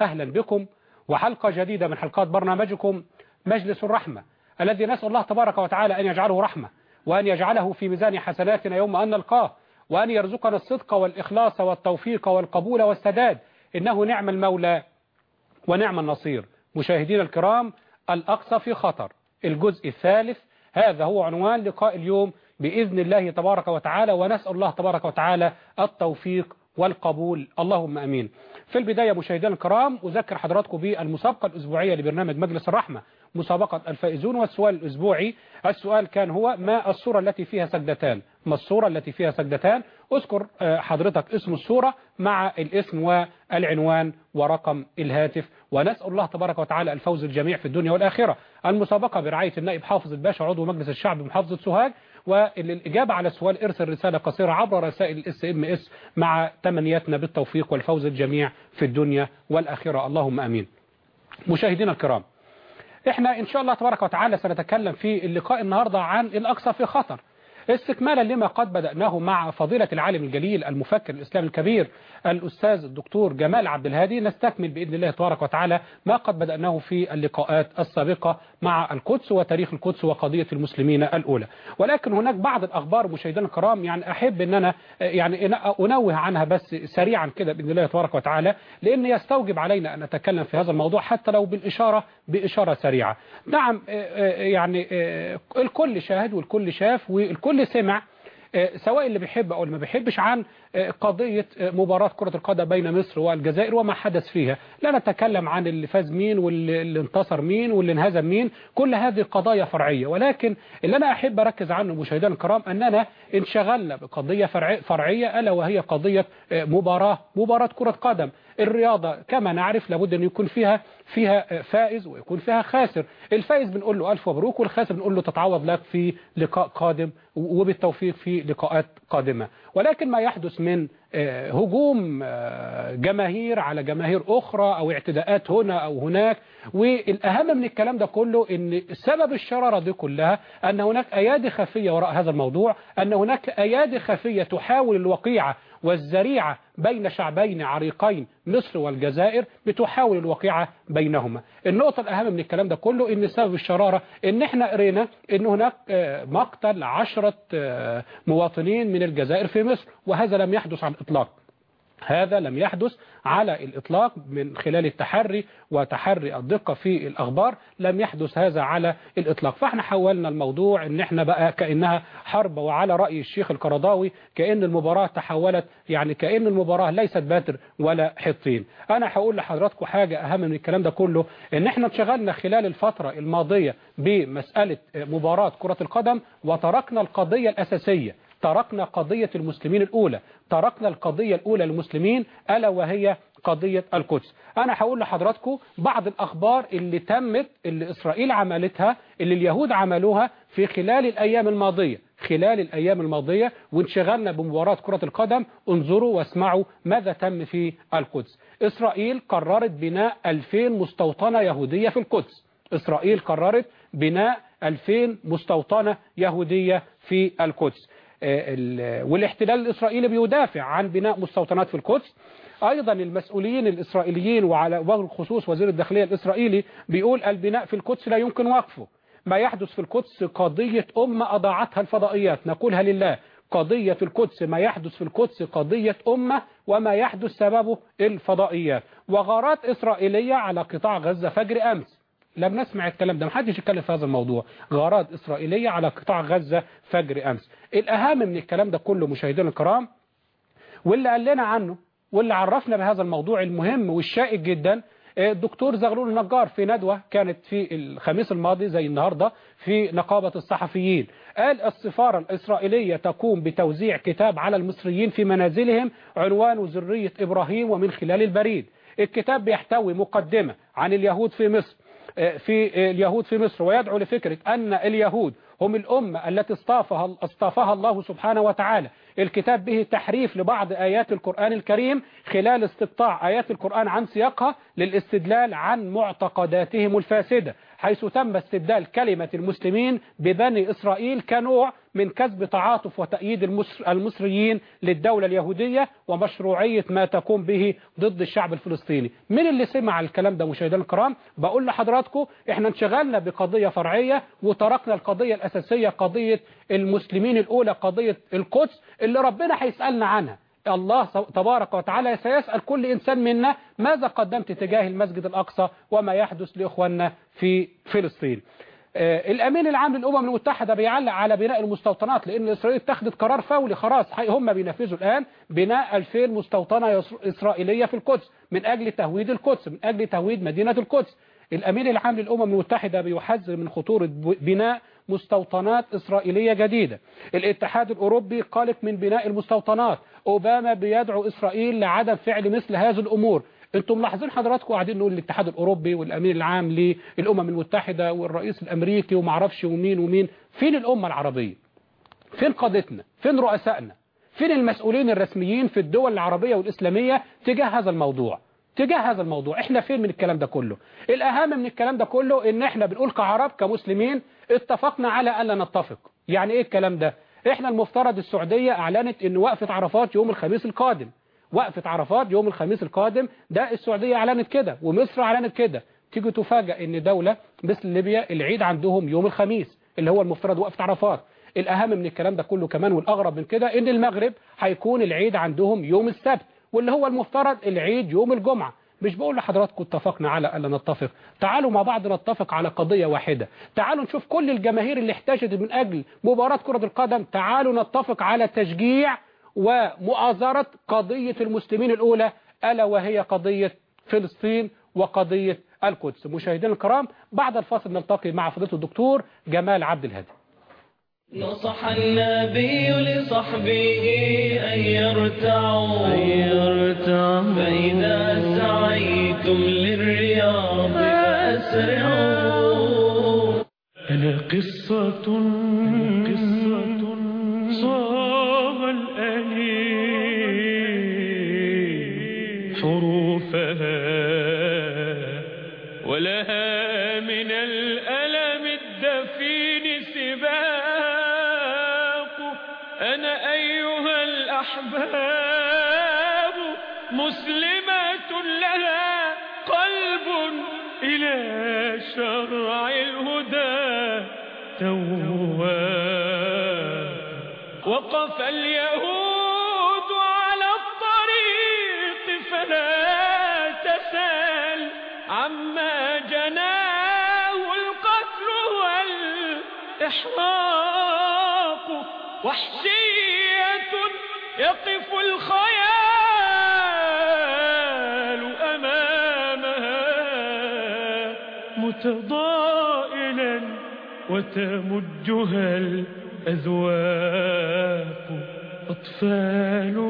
أهلا بكم وحلقة جديدة من حلقات برنامجكم مجلس الرحمة الذي نسأل الله تبارك وتعالى أن يجعله رحمة وأن يجعله في ميزان حسناتنا يوم أن نلقاه وأن يرزقنا الصدق والإخلاص والتوفيق والقبول والسداد. إنه نعم المولى ونعم النصير. مشاهدينا الكرام الأقصى في خطر الجزء الثالث. هذا هو عنوان لقاء اليوم بإذن الله تبارك وتعالى ونسأل الله تبارك وتعالى التوفيق والقبول. اللهم أمين. في البداية مشاهدينا الكرام أذكر حضراتكم بالمسابقة الأسبوعية لبرنامج مجلس الرحمة مسابقة الفائزون والسؤال الأسبوعي. السؤال كان هو ما الصورة التي فيها سجدتان؟ ما الصورة التي فيها سجدتان؟ اذكر حضرتك اسم الصورة مع الاسم والعنوان ورقم الهاتف. ونسأل الله تبارك وتعالى الفوز الجميع في الدنيا والآخرة. المسابقة برعاية النائب حافظ الباشا عضو مجلس الشعب بمحافظة سوهاج. وللإجابة على السؤال ارسل رسالة قصيرة عبر رسائل ال SMS مع تمنياتنا بالتوفيق والفوز الجميع في الدنيا والآخرة. اللهم أمين. مشاهدينا الكرام إحنا إن شاء الله تبارك وتعالى سنتكلم في اللقاء النهاردة عن الأقصى في خطر. استكمالا لما قد بدأناه مع فضيلة العالم الجليل المفكر الإسلامي الكبير الأستاذ الدكتور جمال عبد الهادي نستكمل بإذن الله تبارك وتعالى ما قد بدأناه في اللقاءات السابقة مع القدس وتاريخ القدس وقضية المسلمين الأولى. ولكن هناك بعض الأخبار مشاهدينا الكرام يعني أحب أن أنا يعني أنوه عنها بس سريعا كده بإذن الله تبارك وتعالى لأن يستوجب علينا أن نتكلم في هذا الموضوع حتى لو بالإشارة بإشارة سريعة. نعم يعني الكل شاهد والكل شاف والكل كل سمع سواء اللي بيحب أو اللي ما بيحبش عن قضية مباراة كرة القدم بين مصر والجزائر وما حدث فيها. لا نتكلم عن اللي فاز مين واللي انتصر مين واللي انهزم مين. كل هذه قضايا فرعية. ولكن اللي أنا أحب أركز عنه مشاهدينا الكرام أننا انشغلنا بقضية فرعية ألا وهي قضية مباراة مباراة كرة قدم. الرياضة كما نعرف لابد أن يكون فيها فيها فائز ويكون فيها خاسر. الفائز بنقول له ألف مبروك والخاسر بنقول له تتعوض لك في لقاء قادم وبالتوفيق في لقاءات قادمة. ولكن ما يحدث من هجوم جماهير على جماهير أخرى أو اعتداءات هنا أو هناك. والأهم من الكلام ده كله أن سبب الشرارة دي كلها أن هناك أيادي خفية وراء هذا الموضوع أن هناك أيادي خفية تحاول الوقيعة والزريعة بين شعبين عريقين مصر والجزائر بتحاول الوقيعة بينهما. النقطة الأهم من الكلام ده كله إن سبب الشرارة إن إحنا قرينا إن هناك مقتل عشرة مواطنين من الجزائر في مصر وهذا لم يحدث على الإطلاق. هذا لم يحدث على الإطلاق من خلال التحري وتحري الدقة في الأخبار لم يحدث هذا على الإطلاق. فاحنا حولنا الموضوع إن إحنا بقى كأنها حرب وعلى رأي الشيخ القرضاوي كأن المباراة تحولت يعني كأن المباراة ليست باتر ولا حطين. أنا هقول لحضراتكم حاجة أهم من الكلام ده كله إن إحنا اتشغلنا خلال الفترة الماضية بمسألة مباراة كرة القدم وتركنا القضية الأساسية. تركنا قضية المسلمين الأولى. تركنا القضية الأولى للمسلمين ألا وهي قضية القدس. أنا هقول لحضراتكم بعض الأخبار اللي تمت اللي إسرائيل عملتها اللي اليهود عملوها في خلال الأيام الماضية. خلال الأيام الماضية وانشغلنا بمباراة كرة القدم. انظروا واسمعوا ماذا تم في القدس. إسرائيل قررت بناء 2000 مستوطنة يهودية في القدس. إسرائيل قررت بناء 2000 مستوطنة يهودية في القدس. والاحتلال الإسرائيلي بيدافع عن بناء مستوطنات في القدس. أيضا المسؤولين الإسرائيليين وعلى وجه الخصوص وزير الداخلية الإسرائيلي بيقول البناء في القدس لا يمكن وقفه. ما يحدث في القدس قضية أمة أضاعتها الفضائيات. نقولها لله قضية القدس ما يحدث في القدس قضية أمة وما يحدث سببه الفضائيات. وغارات إسرائيلية على قطاع غزة فجر أمس لم نسمع الكلام ده محدش يتكلم في هذا الموضوع. غارات إسرائيلية على قطاع غزة فجر أمس. الأهم من الكلام ده كله مشاهدينا الكرام واللي قال لنا عنه واللي عرفنا بهذا الموضوع المهم والشائك جدا الدكتور زغلول النجار في ندوة كانت في الخميس الماضي زي النهاردة في نقابة الصحفيين. قال السفارة الإسرائيلية تقوم بتوزيع كتاب على المصريين في منازلهم عنوان ذرية إبراهيم ومن خلال البريد. الكتاب بيحتوي مقدمة عن اليهود في مصر. في اليهود في مصر ويدعو لفكرة أن اليهود هم الأمة التي اصطافها, اصطافها الله سبحانه وتعالى. الكتاب به تحريف لبعض آيات القرآن الكريم خلال استقطاع آيات القرآن عن سياقها للاستدلال عن معتقداتهم الفاسدة. حيث تم استبدال كلمة المسلمين ببني إسرائيل كنوع من كسب تعاطف وتأييد المصر المصريين للدولة اليهودية ومشروعية ما تقوم به ضد الشعب الفلسطيني. من اللي سمع الكلام ده مشاهدينا الكرام؟ بقول لحضراتكم إحنا انشغلنا بقضية فرعية وتركنا القضية الأساسية قضية المسلمين الأولى قضية القدس اللي ربنا هيسألنا عنها. الله تبارك وتعالى سيسأل كل إنسان منا ماذا قدمت تجاه المسجد الأقصى وما يحدث لإخواننا في فلسطين. آه، الأمين العام للأمم المتحدة بيعلق على بناء المستوطنات لأن إسرائيل اتخذت قرار فولي خلاص. هم بينفذوا الآن بناء 2000 مستوطنة إسرائيلية في القدس من أجل تهويد القدس من أجل تهويد مدينة القدس. الأمين العام للأمم المتحدة بيحذر من خطورة بناء مستوطنات إسرائيلية جديدة. الاتحاد الأوروبي قلق من بناء المستوطنات. أوباما بيدعو إسرائيل لعدم فعل مثل هذه الأمور. أنتم ملاحظين حضراتكم قاعدين نقول الاتحاد الأوروبي والأمين العام للامم المتحدة والرئيس الأمريكي وما أعرفش ومين ومين. فين الأمة العربية؟ فين قادتنا؟ فين رؤسائنا؟ فين المسؤولين الرسميين في الدول العربية والإسلامية تجاه هذا الموضوع؟ تجاه هذا الموضوع. إحنا فين من الكلام ده كله؟ الأهم من الكلام ده كله إن إحنا بنقول كعرب كمسلمين اتفقنا على الا نتفق. يعني إيه الكلام ده؟ إحنا المفترض السعودية أعلنت إن وقفة عرفات يوم الخميس القادم. وقفة عرفات يوم الخميس القادم ده السعودية أعلنت كده ومصر أعلنت كده. تيجي تفاجئ إن دولة مثل ليبيا العيد عندهم يوم الخميس اللي هو المفترض وقفة عرفات. الأهم من الكلام ده كله كمان والأغرب من كده إن المغرب هيكون العيد عندهم يوم السبت. واللي هو المفترض العيد يوم الجمعة. مش بقول لحضراتكم اتفقنا على ألا نتفق. تعالوا مع بعض نتفق على قضية واحدة. تعالوا نشوف كل الجماهير اللي احتاجت من أجل مباراة كرة القدم. تعالوا نتفق على تشجيع ومؤازرة قضية المسلمين الأولى ألا وهي قضية فلسطين وقضية القدس. مشاهدينا الكرام بعد الفاصل نلتقي مع فضيلة الدكتور جمال عبد الهادي. نصح النبي لصحبه أن يرتعوا. فإذا سعيتم للرياض فأسرعوا. أنا قصة قصة صاغ الأنين حروفها ولها شرع الهدى تواب وقف اليهود على الطريق فلا تسأل عما جناه القتل والإحراق متضائلا وتمجها الأذواق أطفالنا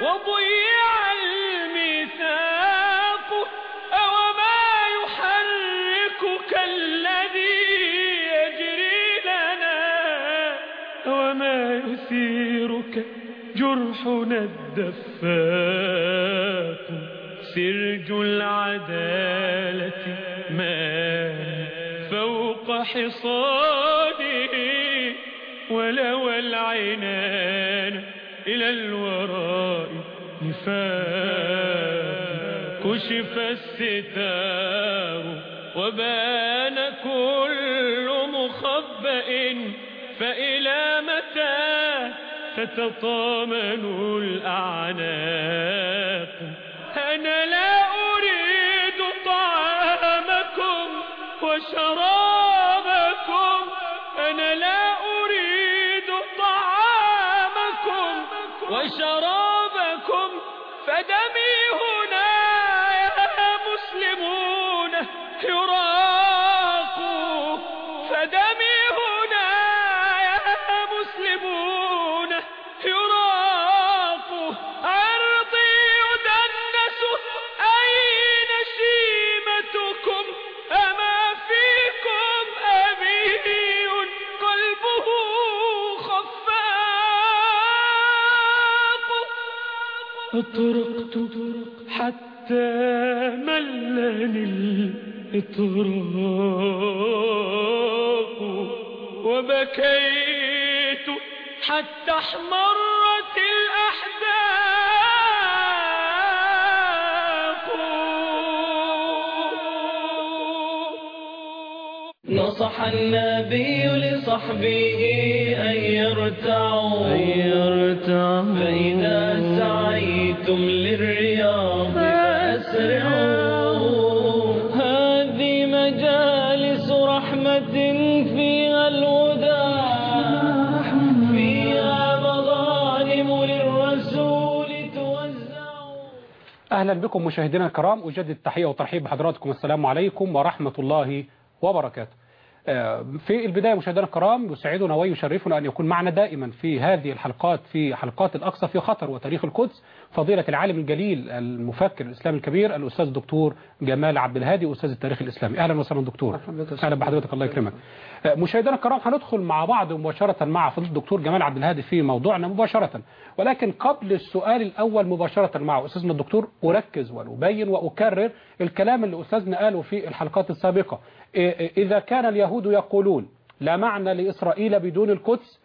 وضيع الميثاق أوما يحركك الذي يجري لنا؟ يثيرك جرحنا الدفاق؟ سرج العدالة ما فوق حصانه ولوى العنان كشف الستار وبان كل مخبأ فإلى متى تتطامن الأعناق؟ وبكيت حتى احمرت الأحداق. نصح النبي لصحبه أن يرتعوا. فإذا أهلا بكم مشاهدينا الكرام أجدد التحية والترحيب بحضراتكم السلام عليكم ورحمة الله وبركاته. في البداية مشاهدينا الكرام يسعدنا ويشرفنا أن يكون معنا دائما في هذه الحلقات في حلقات الأقصى في خطر وتاريخ القدس فضيلة العالم الجليل المفكر الإسلامي الكبير الأستاذ الدكتور جمال عبد الهادي أستاذ التاريخ الإسلامي. أهلا وسهلا دكتور. أهلا بحضرتك الله يكرمك. آه، مشاهدينا الكرام هندخل مع بعض مباشرة مع فضيلة الدكتور جمال عبد الهادي في موضوعنا مباشرة. ولكن قبل السؤال الأول مباشرة مع أستاذنا الدكتور أركز وأبين وأكرر الكلام اللي أستاذنا قاله في الحلقات السابقة. إذا كان اليهود يقولون لا معنى لإسرائيل بدون القدس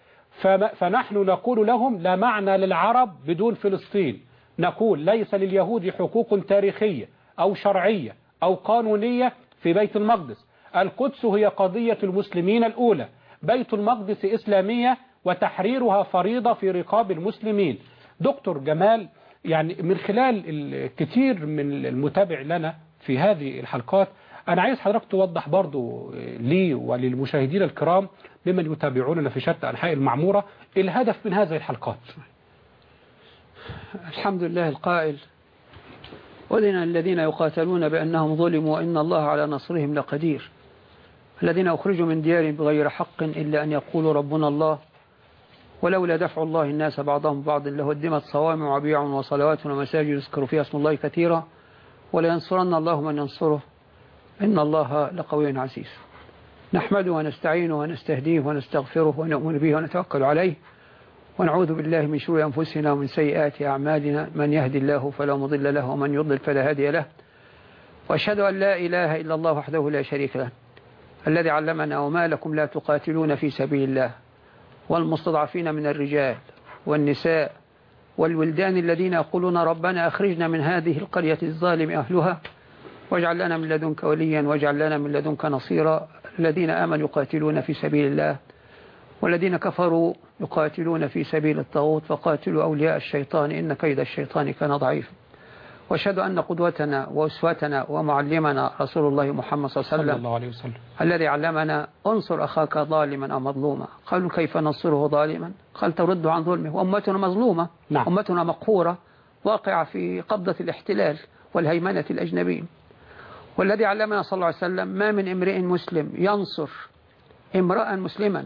فنحن نقول لهم لا معنى للعرب بدون فلسطين. نقول ليس لليهود حقوق تاريخية أو شرعية أو قانونية في بيت المقدس. القدس هي قضية المسلمين الأولى. بيت المقدس إسلامية وتحريرها فريضة في رقاب المسلمين. دكتور جمال يعني من خلال الكثير من المتابع لنا في هذه الحلقات أنا عايز حضرتك توضح برضو لي وللمشاهدين الكرام ممن يتابعوننا في شتى أنحاء المعمورة الهدف من هذه الحلقات. الحمد لله القائل أذن الذين يقاتلون بأنهم ظلموا وإن الله على نصرهم لقدير. الذين أخرجوا من ديارهم بغير حق إلا أن يقولوا ربنا الله ولولا دفع الله الناس بعضهم بعض لهدمت صوامع وبيع وصلوات ومساجد يذكر فيها اسم الله كثيرا ولينصرن الله من ينصره. إن الله لقوي عزيز. نحمده ونستعينه ونستهديه ونستغفره ونؤمن به ونتوكل عليه. ونعوذ بالله من شرور أنفسنا ومن سيئات أعمالنا. من يهدي الله فلا مضل له ومن يضلل فلا هادي له. وأشهد أن لا إله إلا الله وحده لا شريك له. الذي علمنا وما لكم لا تقاتلون في سبيل الله. والمستضعفين من الرجال والنساء والولدان الذين يقولون ربنا أخرجنا من هذه القرية الظالم أهلها. واجعل لنا من لدنك وليا واجعل لنا من لدنك نصيرا. الذين آمنوا يقاتلون في سبيل الله والذين كفروا يقاتلون في سبيل الطاغوت. فقاتلوا أولياء الشيطان إن كيد الشيطان كان ضعيفا. وأشهد أن قدوتنا وأسوتنا ومعلمنا رسول الله محمد صلى الله عليه وسلم الله عليه وسلم. الذي علمنا انصر أخاك ظالما أو مظلوما. قالوا كيف ننصره ظالما؟ قال ترد عن ظلمه. وأمتنا مظلومة نعم. أمتنا مقهورة واقعة في قبضة الاحتلال والهيمنة الأجنبي والذي علمنا صلى الله عليه وسلم ما من امرئ مسلم ينصر امرأ مسلما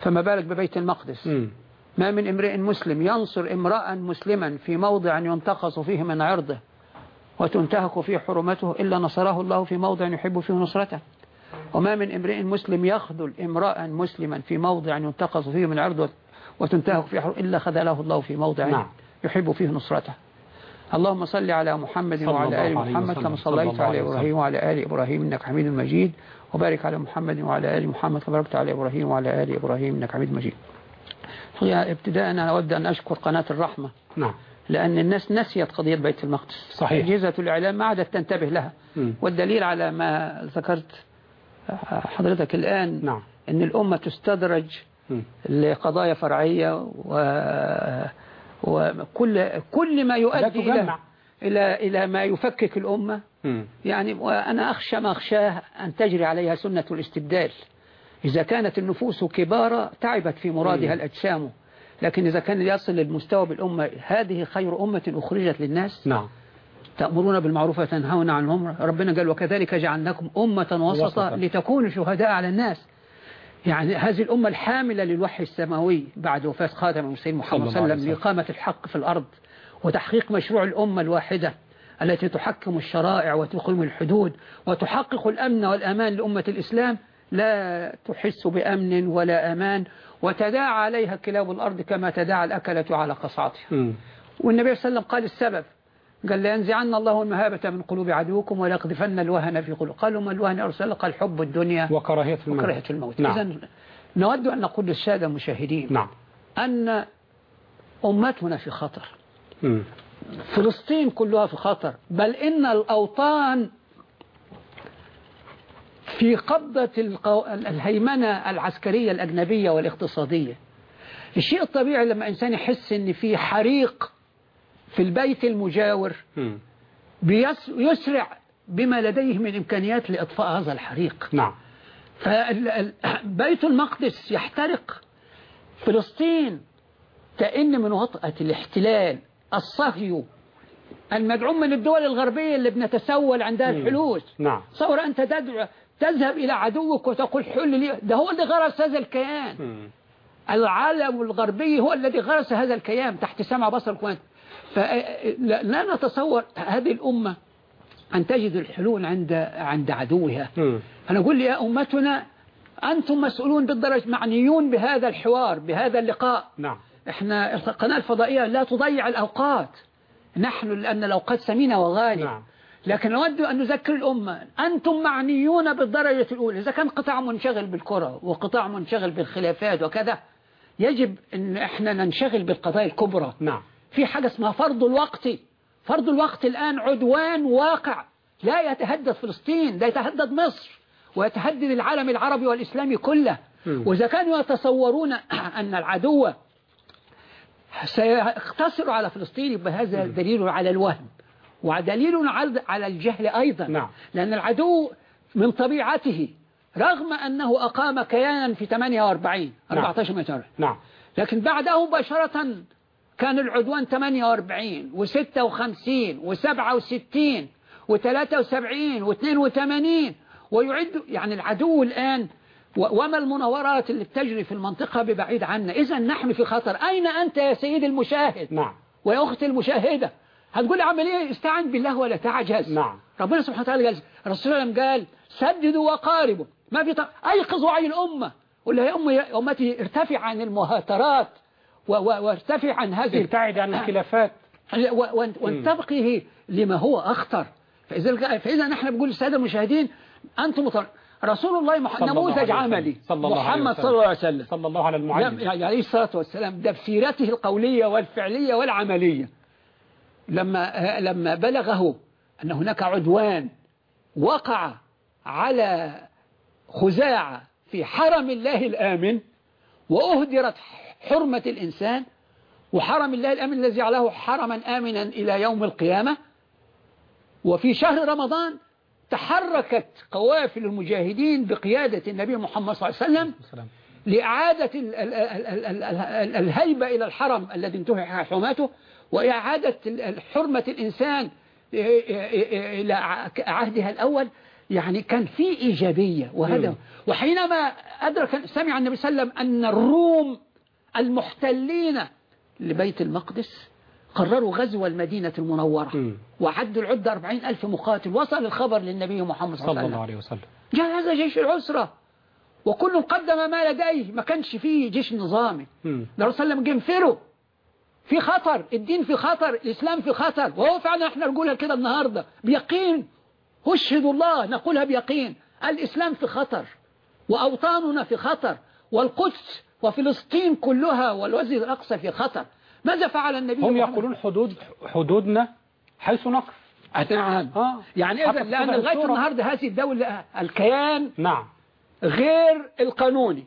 فما بالك ببيت المقدس. ما من امرئ مسلم ينصر امرأ مسلما في موضع ينتقص فيه من عرضه وتنتهك فيه حرمته إلا نصره الله في موضع يحب فيه نصرته وما من امرئ مسلم يخذل امرأ مسلما في موضع ينتقص فيه من عرضه وتنتهك فيه إلا خذله الله في موضع نعم. يحب فيه نصرته اللهم صل على محمد وعلى آل محمد. كما صليت على. إبراهيم وعلى آل إبراهيم إنك حميد مجيد وبارك على محمد وعلى آل محمد كما باركت على إبراهيم وعلى آل إبراهيم إنك حميد مجيد ابتداء أنا أود أن أشكر قناة الرحمة نعم لأن الناس نسيت قضية بيت المقدس صحيح. أجهزة الإعلام ما عادت تنتبه لها مم. والدليل على ما ذكرت حضرتك الآن نعم أن الأمة تستدرج مم. لقضايا فرعية و... وكل كل ما يؤدي إلى. إلى إلى ما يفكك الأمة. مم. يعني وأنا أخشى ما أخشاه أن تجري عليها سنة الاستبدال. إذا كانت النفوس كبارة تعبت في مرادها الأجسام. لكن إذا كان يصل للمستوى بالأمة هذه خير أمة أخرجت للناس. نعم. تأمرون بالمعروف وتنهون عن المنكر ربنا قال وكذلك جعلناكم أمة وسطا. لتكونوا شهداء على الناس. يعني هذه الأمة الحاملة للوحي السماوي بعد وفاة خاتم المرسلين محمد صلى الله عليه وسلم. لإقامة الحق في الأرض وتحقيق مشروع الأمة الواحدة التي تحكم الشرائع وتقيم الحدود وتحقق الأمن والأمان لأمة الإسلام لا تحس بأمن ولا أمان وتداعى عليها كلاب الأرض كما تداعى الأكلة على قصعتها. والنبي صلى الله عليه وسلم قال السبب قال لينزعن الله المهابة من قلوب عدوكم وليقذفن الوهن في قلوب قالوا ما الوهن الله قال حب الدنيا وكراهية الموت. وكراهية الموت. نعم. إذن نود أن نقول للسادة المشاهدين نعم. أن أمتنا في خطر. مم. فلسطين كلها في خطر. بل إن الأوطان في قبضة القو... الهيمنة العسكرية الأجنبية والاقتصادية. الشيء الطبيعي لما إنسان يحس إن في حريق في البيت المجاور مم. بيس... يسرع بما لديه من إمكانيات لإطفاء هذا الحريق. نعم. فبيت المقدس يحترق. فلسطين تئن من وطأة الاحتلال. الصهيو المدعوم من الدول الغربية اللي بنتسول عندها الحلول نعم. تصور أنت تدعو تذهب إلى عدوك وتقول حل لي. ده هو اللي غرس هذا الكيان. مم. العالم الغربي هو الذي غرس هذا الكيان تحت سمع بصر كوانت فلا نتصور هذه الأمة أن تجد الحلول عند عند عدوها. أنا أقول يا أمتنا أنتم مسؤولون بالدرجة معنيون بهذا الحوار بهذا اللقاء. نعم. إحنا القناة الفضائية لا تضيع الأوقات. نحن لأن الأوقات ثمينة وغالية. نعم. لكن نود أن نذكر الأمة. أنتم معنيون بالدرجة الأولى. إذا كان قطاع منشغل بالكرة وقطاع منشغل بالخلافات وكذا يجب أن إحنا ننشغل بالقضايا الكبرى. نعم. في حاجة اسمها فرض الوقت. فرض الوقت الآن عدوان واقع. لا يتهدد فلسطين لا يتهدد مصر ويتهدد العالم العربي والإسلامي كله. وإذا كانوا يتصورون أن العدو سيقتصر على فلسطين يبقى هذا دليل على الوهم. ودليل على- على الجهل أيضا. نعم. لأن العدو من طبيعته رغم أنه أقام كيانا في 48 نعم. 14 متر نعم. لكن بعده مباشرة كان العدوان 48 و56 و67 و73 و82 ويعد يعني العدو الآن وما المناورات اللي بتجري في المنطقة ببعيد عنا؟ إذا نحن في خطر. أين أنت يا سيدي المشاهد؟ نعم. ويا أختي المشاهدة هتقول أعمل إيه؟ استعن بالله ولا تعجز. نعم. ربنا سبحانه وتعالى قال الرسول صلى الله عليه وسلم قال سددوا وقاربوا. ما في ط- أيقظوا عين الأمة. ولا يا أمتي ارتفع عن المهاترات. وارتفع عن هذه ابتعد عن الخلافات. وانتبقه لما هو أخطر. فإذا, فإذا نحن بنقول للسادة المشاهدين أنتم مطر... رسول الله مح... نموذج. عملي. صلى الله محمد. صلى الله عليه وسلم. صلى الله على لم- المعلم يعني عليه الصلاة والسلام ده القولية والفعلية والعملية. لما لما بلغه أن هناك عدوان وقع على خزاعة في حرم الله الآمن وأهدرت حرمة الإنسان وحرم الله الأمن الذي جعله حرما آمنا إلى يوم القيامة وفي شهر رمضان تحركت قوافل المجاهدين بقيادة النبي محمد صلى الله عليه وسلم. لإعادة ال- ال- ال- ال- ال- ال- الهيبة إلى الحرم الذي انتهى حرمته وإعادة حرمة الإنسان إلى عهدها الأول يعني كان في إيجابية وهذا مم. وحينما أدرك سمع النبي صلى الله عليه وسلم أن الروم المحتلين لبيت المقدس قرروا غزو المدينة المنورة. وعدوا العدة أربعين ألف مقاتل. وصل الخبر للنبي محمد صلى الله عليه وسلم. جهز جيش العسرة وكل قدم ما لديه ما كانش فيه جيش نظامي. الرسول صلى الله عليه وسلم في خطر الدين في خطر الإسلام في خطر. وهو فعلا إحنا نقولها كده النهاردة. بيقين. أشهد الله نقولها بيقين. الإسلام في خطر. وأوطاننا في خطر. والقدس وفلسطين كلها والوزير الأقصى في خطر. ماذا فعل النبي هم؟ يقولون حدود حدودنا حيث نقف. نعم آه. يعني إذا لأن لغاية. النهاردة هذه الدولة الكيان نعم. غير القانوني.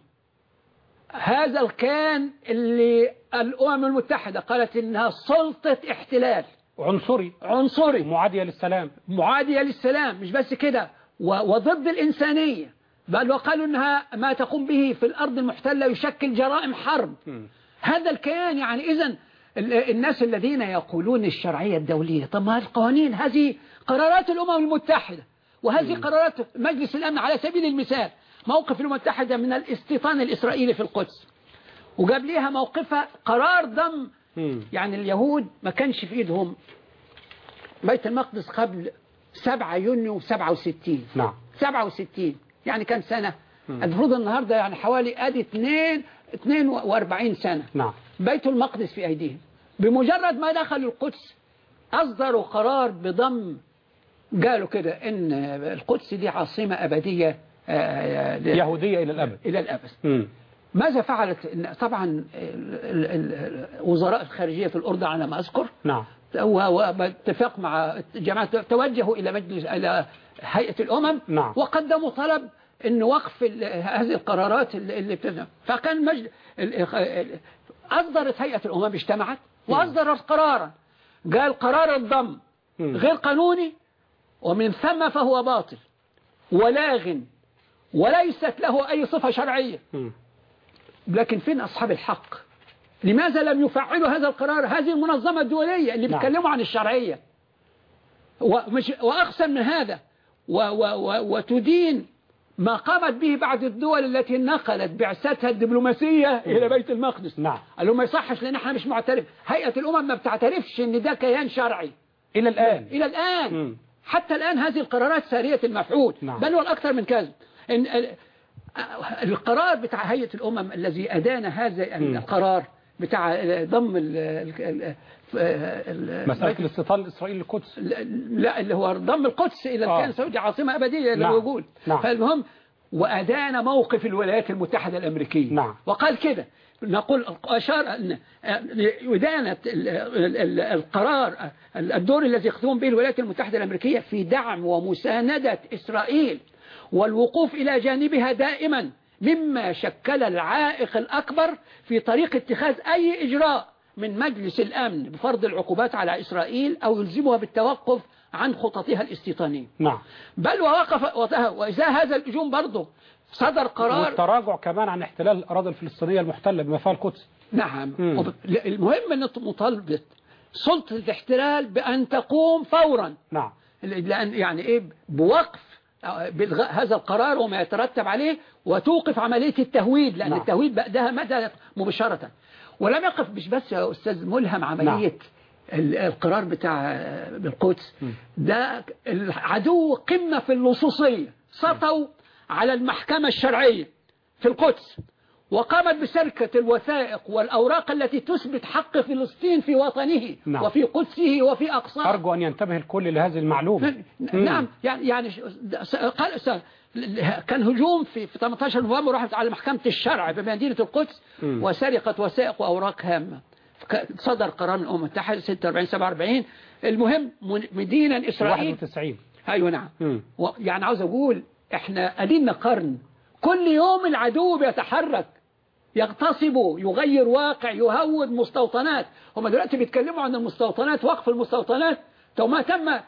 هذا الكيان اللي الأمم المتحدة قالت إنها سلطة احتلال. عنصري. عنصري. معادية للسلام. معادية للسلام مش بس كده. وضد الإنسانية. بل وقالوا أنها ما تقوم به في الأرض المحتلة يشكل جرائم حرب. هذا الكيان يعني إذا الناس الذين يقولون الشرعية الدولية طب ما القوانين؟ هذه قرارات الأمم المتحدة وهذه قرارات مجلس الأمن على سبيل المثال موقف الأمم المتحدة من الاستيطان الإسرائيلي في القدس وجاب ليها موقفها قرار ضم. يعني اليهود ما كانش في إيدهم بيت المقدس قبل 7 يونيو 67 نعم. 67 يعني كم سنة؟ المفروض النهاردة يعني حوالي آدي 2 42 سنة. نعم. بيت المقدس في أيديهم. بمجرد ما دخلوا القدس أصدروا قرار بضم قالوا كده إن القدس دي عاصمة أبدية آه، ل- يهودية إلى الأبد. إلى الأبد. مم. ماذا فعلت؟ إن- طبعا وزراء الخارجية في الأردن على ما أذكر نعم. وباتفاق مع جماعة توجهوا إلى مجلس إلى هيئة الأمم نعم. وقدموا طلب إن وقف هذه القرارات اللي بتذهب فكان ال- أصدرت هيئة الأمم اجتمعت وأصدرت قرارا قال قرار الضم مم. غير قانوني ومن ثم فهو باطل ولاغ وليست له أي صفة شرعية مم. لكن فين أصحاب الحق لماذا لم يفعلوا هذا القرار هذه المنظمة الدولية اللي نعم. بيتكلموا عن الشرعية ومش وأقسم من هذا و و و وتدين ما قامت به بعض الدول التي نقلت بعثتها الدبلوماسية إلى بيت المقدس نعم. قال لهم ما يصحش لأن إحنا مش معترف هيئة الأمم ما بتعترفش إن ده كيان شرعي إلى الآن إلى الآن مم. حتى الآن هذه القرارات سارية المفعول نعم. بل والأكثر من كذا إن ال- القرار بتاع هيئة الأمم الذي أدان هذا. القرار بتاع ضم مسألة الاستيطان الإسرائيلي للقدس لا اللي هو ضم القدس إلى آه. الكيان السعودي عاصمة أبدية اللي نعم. نعم. فالمهم وأدان موقف الولايات المتحدة الأمريكية نعم. وقال كده نقول أشار أن إدانة ال- ال- القرار الدور الذي يقوم به الولايات المتحدة الأمريكية في دعم ومساندة إسرائيل والوقوف إلى جانبها دائما مما شكل العائق الأكبر في طريق اتخاذ أي إجراء من مجلس الأمن بفرض العقوبات على إسرائيل أو يلزمها بالتوقف عن خططها الاستيطانية. نعم. بل ووقف وإذا هذا الهجوم برضه صدر قرار والتراجع كمان عن احتلال الأراضي الفلسطينية المحتلة بما فيها القدس نعم. مم. المهم أن مطالبة سلطة الاحتلال بأن تقوم فورا. نعم. لأن يعني إيه؟ بوقف هذا القرار وما يترتب عليه وتوقف عملية التهويد لأن نعم. التهويد بعدها مدى مباشرة. ولم يقف مش بس يا أستاذ ملهم عملية ال- القرار بتاع بالقدس ده العدو قمة في اللصوصية. سطوا على المحكمة الشرعية في القدس. وقامت بسرقة الوثائق والأوراق التي تثبت حق فلسطين في وطنه نعم. وفي قدسه وفي أقصاه. أرجو أن ينتبه الكل لهذه المعلومة. مم. نعم. يعني يعني كان هجوم في في 18 نوفمبر راحت على محكمة الشرع بمدينة القدس مم. وسرقة وثائق وأوراق هامة. صدر قرار من الأمم المتحدة 46 47 المهم مدينة إسرائيل. 91 أيوة نعم. يعني عاوز أقول إحنا أدينا قرن. كل يوم العدو بيتحرك. يغتصب يغير واقع يهود مستوطنات. هم دلوقتي بيتكلموا عن المستوطنات وقف المستوطنات. تو ما تم.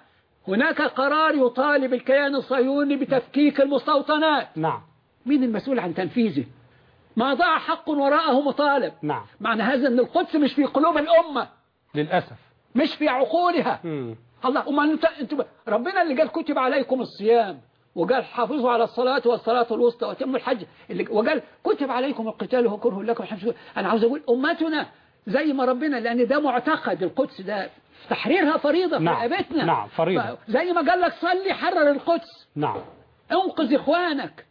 هناك قرار يطالب الكيان الصهيوني بتفكيك المستوطنات. نعم. مين المسؤول عن تنفيذه؟ ما ضاع حق وراءه مطالب. نعم. معنى هذا أن القدس مش في قلوب الأمة. للأسف. مش في عقولها. مم. الله أما أنت أنت ربنا اللي قال كتب عليكم الصيام. وقال حافظوا على الصلاة والصلاة الوسطى وتموا الحج. اللي وقال كتب عليكم القتال وهو كره لكم الحج أنا عاوز أقول أمتنا زي ما ربنا لأن ده معتقد القدس ده تحريرها فريضة في نعم. رقبتنا نعم، فريضة. زي ما قال لك صلي حرر القدس. نعم. أنقذ إخوانك.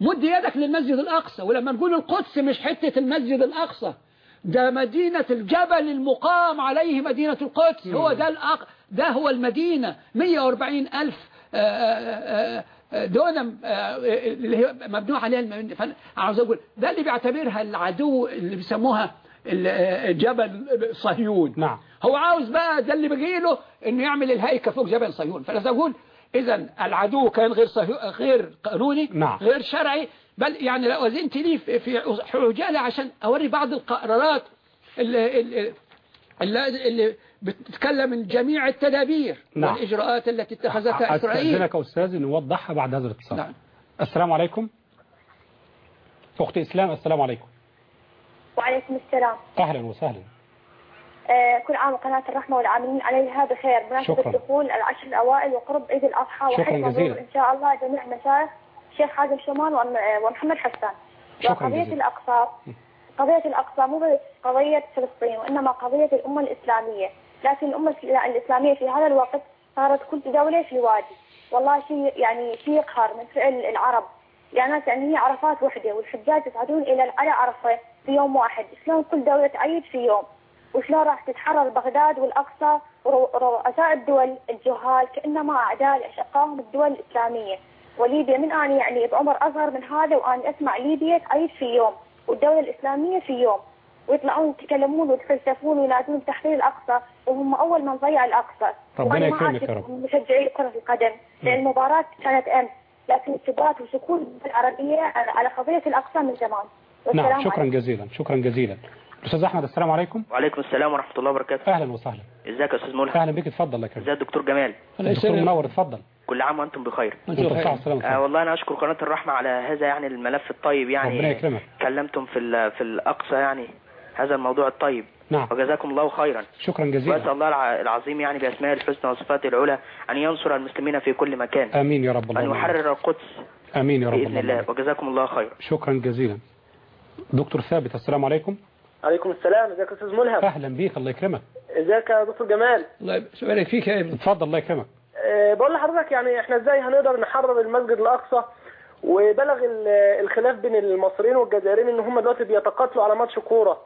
مد يدك للمسجد الأقصى. ولما نقول القدس مش حتة المسجد الأقصى. ده مدينة الجبل المقام عليه مدينة القدس. هو ده الأق... ده هو المدينة. 140 ألف آه، آه، دونم آه، اللي هي مبنوع عليها عاوز أقول ده اللي بيعتبرها العدو اللي بيسموها آه، جبل صهيون نعم. هو عاوز بقى ده اللي بيجي له إنه يعمل الهيكل فوق جبل صهيون فلازم أقول اذا العدو كان غير. غير قانوني نعم. غير شرعي بل يعني لو أذنت لي في عجالة عشان أوري بعض القرارات اللي, اللي, اللي بتتكلم من جميع التدابير نعم. والإجراءات التي اتخذتها إسرائيل أستاذنك يا أستاذ نوضحها بعد هذا الاتصال نعم. السلام عليكم أختي إسلام السلام عليكم وعليكم السلام أهلا وسهلا آه كل عام وقناة الرحمة والعاملين عليها بخير بمناسبة. دخول العشر الأوائل وقرب عيد الأضحى شكراً وحج مبروك جزيلاً. إن شاء الله جميع المشايخ الشيخ حازم شمال آه، ومحمد حسان وقضية جزيلاً. الأقصى قضية الأقصى مو بس قضية فلسطين وإنما قضية الأمة الإسلامية لكن الأمة الإسلا- الإسلامية في هذا الوقت صارت كل دولة في وادي. والله شيء يعني شيء يقهر من فعل العرب. يعني يعني هي عرفات وحدة والحجاج يصعدون إلى على عرفة في يوم واحد. شلون كل دولة تعيد في يوم؟ وشلون راح تتحرر بغداد والأقصى ورو- رؤساء الدول الجهال كأنما أعداء لأشقائهم الدول الإسلامية. وليبيا من أنا يعني بعمر أصغر من هذا وأنا أسمع ليبيا تعيد في يوم والدولة الإسلامية في يوم. ويطلعون يتكلمون ويتفلسفون وينادون بتحرير الأقصى وهم أول من ضيع الأقصى. ربنا يكرمك يا رب. مشجعي كرة القدم لأن المباراة كانت أمس لكن الثبات وسكون العربية على قضية الأقصى من زمان. نعم شكرا عليكم. جزيلا شكرا جزيلا. أستاذ أحمد السلام عليكم. وعليكم السلام ورحمة الله وبركاته. أهلا وسهلا. إزيك يا أستاذ ملحم أهلا بك اتفضل لك إزيك دكتور جمال؟ دكتور منور اتفضل. كل عام وأنتم بخير. آه. والله أنا أشكر قناة الرحمة على هذا يعني الملف الطيب يعني. ربنا يكرمك. كلمتم في ال- في الأقصى يعني. هذا الموضوع الطيب. نعم. وجزاكم الله خيرا. شكرا وأسأل جزيلا الله الع- العظيم يعني باسمائه الحسنى وصفاته العلى أن ينصر المسلمين في كل مكان. آمين يا رب ان الله يحرر القدس آمين يا رب بإذن الله. وجزاكم الله خيرا. شكرا جزيلا. دكتور ثابت السلام عليكم. عليكم السلام. ازيك يا أستاذ ملهم؟ أهلا بيك. الله يكرمك. ازيك يا دكتور جمال؟ الله يبارك فيك يا ابني اتفضل. الله يكرمك. أه بقول لحضرتك يعني إحنا إزاي هنقدر نحرر المسجد الأقصى؟ وبلغ ال- الخلاف بين المصريين والجزائريين إن هم دلوقتي بيتقاتلوا على ماتش كورة.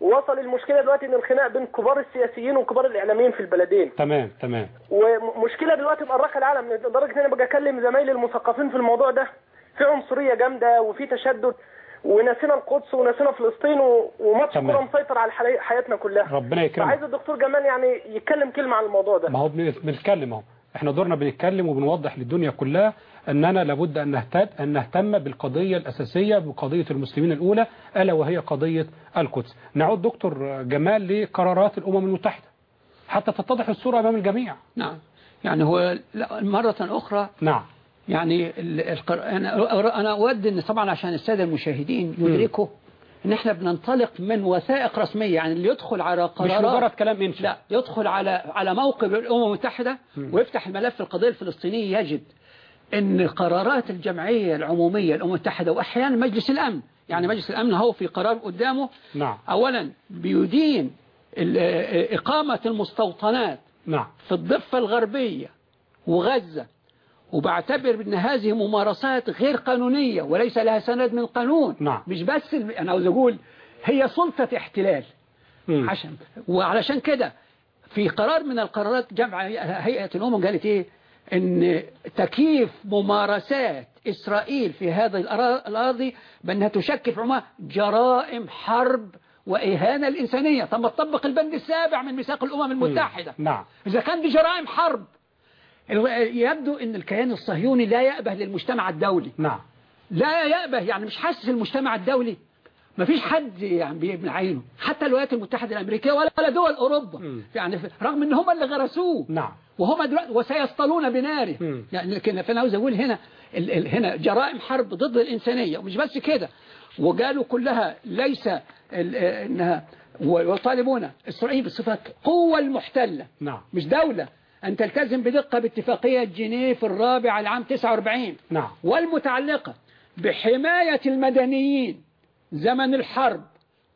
ووصل المشكلة دلوقتي إن الخناق بين كبار السياسيين وكبار الإعلاميين في البلدين. تمام تمام. ومشكلة دلوقتي مؤرقة العالم لدرجة إن أنا باجي أكلم زمايلي المثقفين في الموضوع ده. في عنصرية جامدة وفي تشدد ونسينا القدس ونسينا فلسطين وماتش. كورة مسيطر على حي- حياتنا كلها. ربنا يكرمك. فعايز الدكتور جمال يعني يتكلم كلمة عن الموضوع ده. ما هو بن- بنتكلم أهو. إحنا دورنا بنتكلم وبنوضح للدنيا كلها اننا لابد ان نهتم أن نهتم بالقضية الأساسية بقضية المسلمين الأولى ألا وهي قضية القدس. نعود دكتور جمال لقرارات الأمم المتحدة. حتى تتضح الصورة أمام الجميع. نعم. يعني هو لا، مرة أخرى نعم. يعني ال- القر... أنا أنا أود أن طبعا عشان السادة المشاهدين يدركوا أن إحنا بننطلق من وثائق رسمية يعني اللي يدخل على مش قرارات مجرد كلام انشاء لا يدخل على على موقع الأمم المتحدة ويفتح الملف القضية الفلسطينية. يجد أن قرارات الجمعية العمومية الأمم المتحدة وأحيانا مجلس الأمن يعني مجلس الأمن هو في قرار قدامه. نعم. أولا بيدين إقامة المستوطنات نعم. في الضفة الغربية وغزة. وبعتبر إن هذه ممارسات غير قانونية وليس لها سند من قانون. نعم. مش بس أنا عاوز أقول هي سلطة احتلال. مم. عشان وعلشان كده في قرار من القرارات جمع هيئة الأمم قالت إيه؟ إن تكييف ممارسات إسرائيل في هذه الأرا- الأراضي بأنها تشكل عمومها جرائم حرب وإهانة الإنسانية. طب ما تطبق البند السابع من ميثاق الأمم المتحدة. نعم. إذا كان دي جرائم حرب. يبدو أن الكيان الصهيوني لا يأبه للمجتمع الدولي. نعم. لا يأبه يعني مش حاسس المجتمع الدولي. ما فيش حد يعني بيبني عينه حتى الولايات المتحدة الأمريكية ولا دول أوروبا. مم. يعني رغم إن هم اللي غرسوه. نعم. وهم دلوقتي وسيصطلون بناره. يعني لكن فانا عاوز أقول هنا ال ال هنا جرائم حرب ضد الإنسانية. ومش بس كده. وقالوا كلها ليس ال- انها ويطالبون إسرائيل بصفة قوة المحتلة. نعم. مش دولة. أن تلتزم بدقة باتفاقية جنيف الرابعة لعام 49 نعم. والمتعلقة بحماية المدنيين زمن الحرب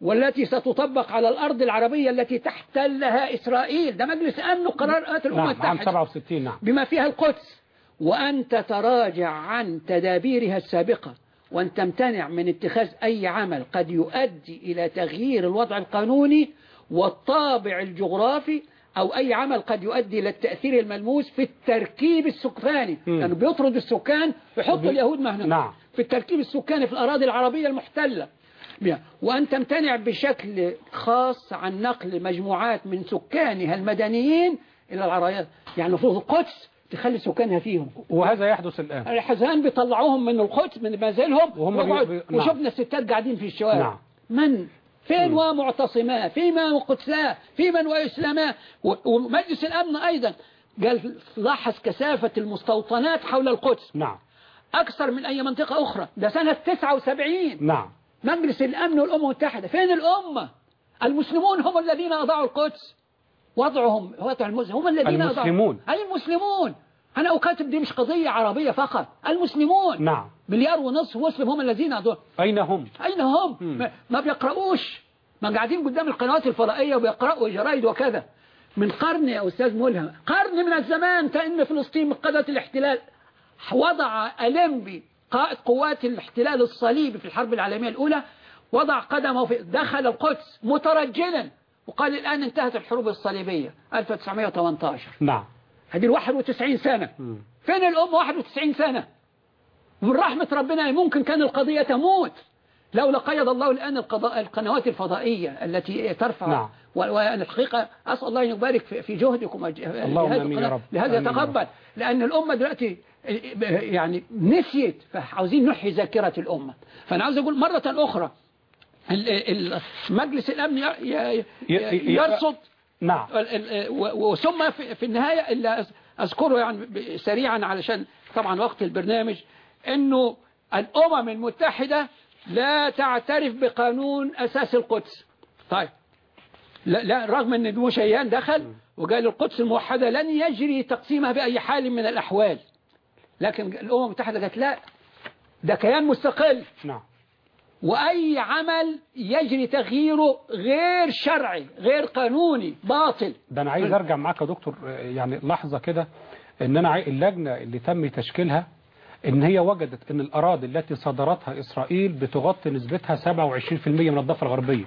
والتي ستطبق على الأرض العربية التي تحتلها إسرائيل. ده مجلس أمن وقرارات الأمم نعم عام المتحدة 67 نعم. بما فيها القدس. وأن تتراجع عن تدابيرها السابقة وأن تمتنع من اتخاذ أي عمل قد يؤدي إلى تغيير الوضع القانوني والطابع الجغرافي أو أي عمل قد يؤدي إلى التأثير الملموس في التركيب السكاني. لأنه بيطرد السكان ويحط وبي- اليهود مهنا نعم. في التركيب السكاني في الأراضي العربية المحتلة. وأن تمتنع بشكل خاص عن نقل مجموعات من سكانها المدنيين إلى العرايات يعني المفروض القدس تخلي سكانها فيهم. وهذا يحدث الآن. الحزان بيطلعوهم من القدس من منازلهم وهم بي- نعم. وشفنا الستات قاعدين في الشوارع. نعم. من فين ومعتصماه فيما وقدساه فيمن وإسلاماه و- ومجلس الأمن أيضا. قال لاحظ كثافة المستوطنات حول القدس. نعم. أكثر من أي منطقة أخرى. ده سنة 79 نعم. مجلس الأمن والأمم المتحدة. فين الأمة؟ المسلمون هم الذين أضاعوا القدس. وضعهم وضع المسلم هم الذين المسلمون. أي المسلمون. أنا أكاتب دي مش قضية عربية فقط. المسلمون. نعم. مليار ونصف مسلم هم الذين أضاعوا أين هم؟ أين هم؟ ما- ما بيقرؤوش. ما قاعدين قدام القنوات الفضائية وبيقرأوا جرايد وكذا. من قرن يا أستاذ ملهم قرن من الزمان كأن فلسطين من قادة الاحتلال. وضع ألمبي قائد قوات الاحتلال الصليبي في الحرب العالمية الأولى وضع قدمه في دخل القدس مترجلا. وقال الآن انتهت الحروب الصليبية. 1918 نعم. هذه ال 91 سنة. فين الأم 91 سنة من رحمة ربنا ممكن كان القضية تموت لو لقيض الله الآن القضاء القنوات الفضائية التي ترفع نعم. والحقيقة أسأل الله أن يبارك في جهدكم اللهم. لهذا. يتقبل لأن الأمة دلوقتي يعني نسيت فعاوزين نحيي ذاكرة الأمة فأنا عاوز أقول مرة أخرى مجلس الأمن يرصد نعم. وثم في في النهاية اللي أذ- أذكره يعني سريعا علشان طبعا وقت البرنامج أنه الأمم المتحدة لا تعترف بقانون أساس القدس. طيب. لا, لا رغم أن دمو شيان دخل وقال القدس الموحدة لن يجري تقسيمها بأي حال من الأحوال. لكن الأمم المتحدة قالت لا ده كيان مستقل. نعم. وأي عمل يجري تغييره غير شرعي غير قانوني باطل. ده أنا عايز أرجع معاك يا دكتور يعني لحظة كده أنا عاي- اللجنة اللي تم تشكيلها إن هي وجدت إن الأراضي التي صدرتها إسرائيل بتغطي نسبتها 27% من الضفة الغربية.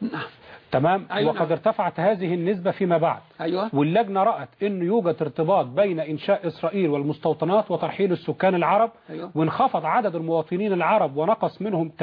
نعم. تمام أيوة وقد. ارتفعت هذه النسبة فيما بعد أيوة واللجنة رأت أن يوجد ارتباط بين إنشاء إسرائيل والمستوطنات وترحيل السكان العرب أيوة. وانخفض عدد المواطنين العرب ونقص منهم 23%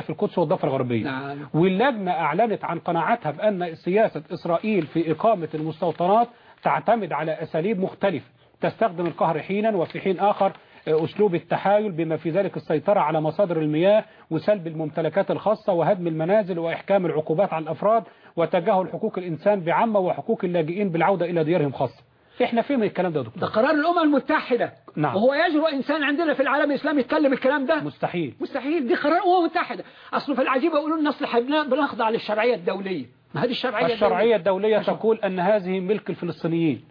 في القدس والضفة الغربية نعم. واللجنة أعلنت عن قناعتها بأن سياسة إسرائيل في إقامة المستوطنات تعتمد على أساليب مختلفة تستخدم القهر حينا وفي حين آخر أسلوب التحايل بما في ذلك السيطرة على مصادر المياه وسلب الممتلكات الخاصة وهدم المنازل وإحكام العقوبات على الأفراد وتجاهل حقوق الإنسان بعامة وحقوق اللاجئين بالعودة إلى ديارهم خاصة. إحنا فين من الكلام ده يا ده دكتور قرار الأمم المتحدة. نعم. وهو يجرؤ إنسان عندنا في العالم الإسلامي يتكلم الكلام ده؟ مستحيل. مستحيل. دي قرار الأمم المتحدة. أصله في العجيب يقولون إن أصل إحنا بنخضع للشرعية الدولية. ما هذه الشرعية الشرعية الدولية تقول أن هذه ملك الفلسطينيين.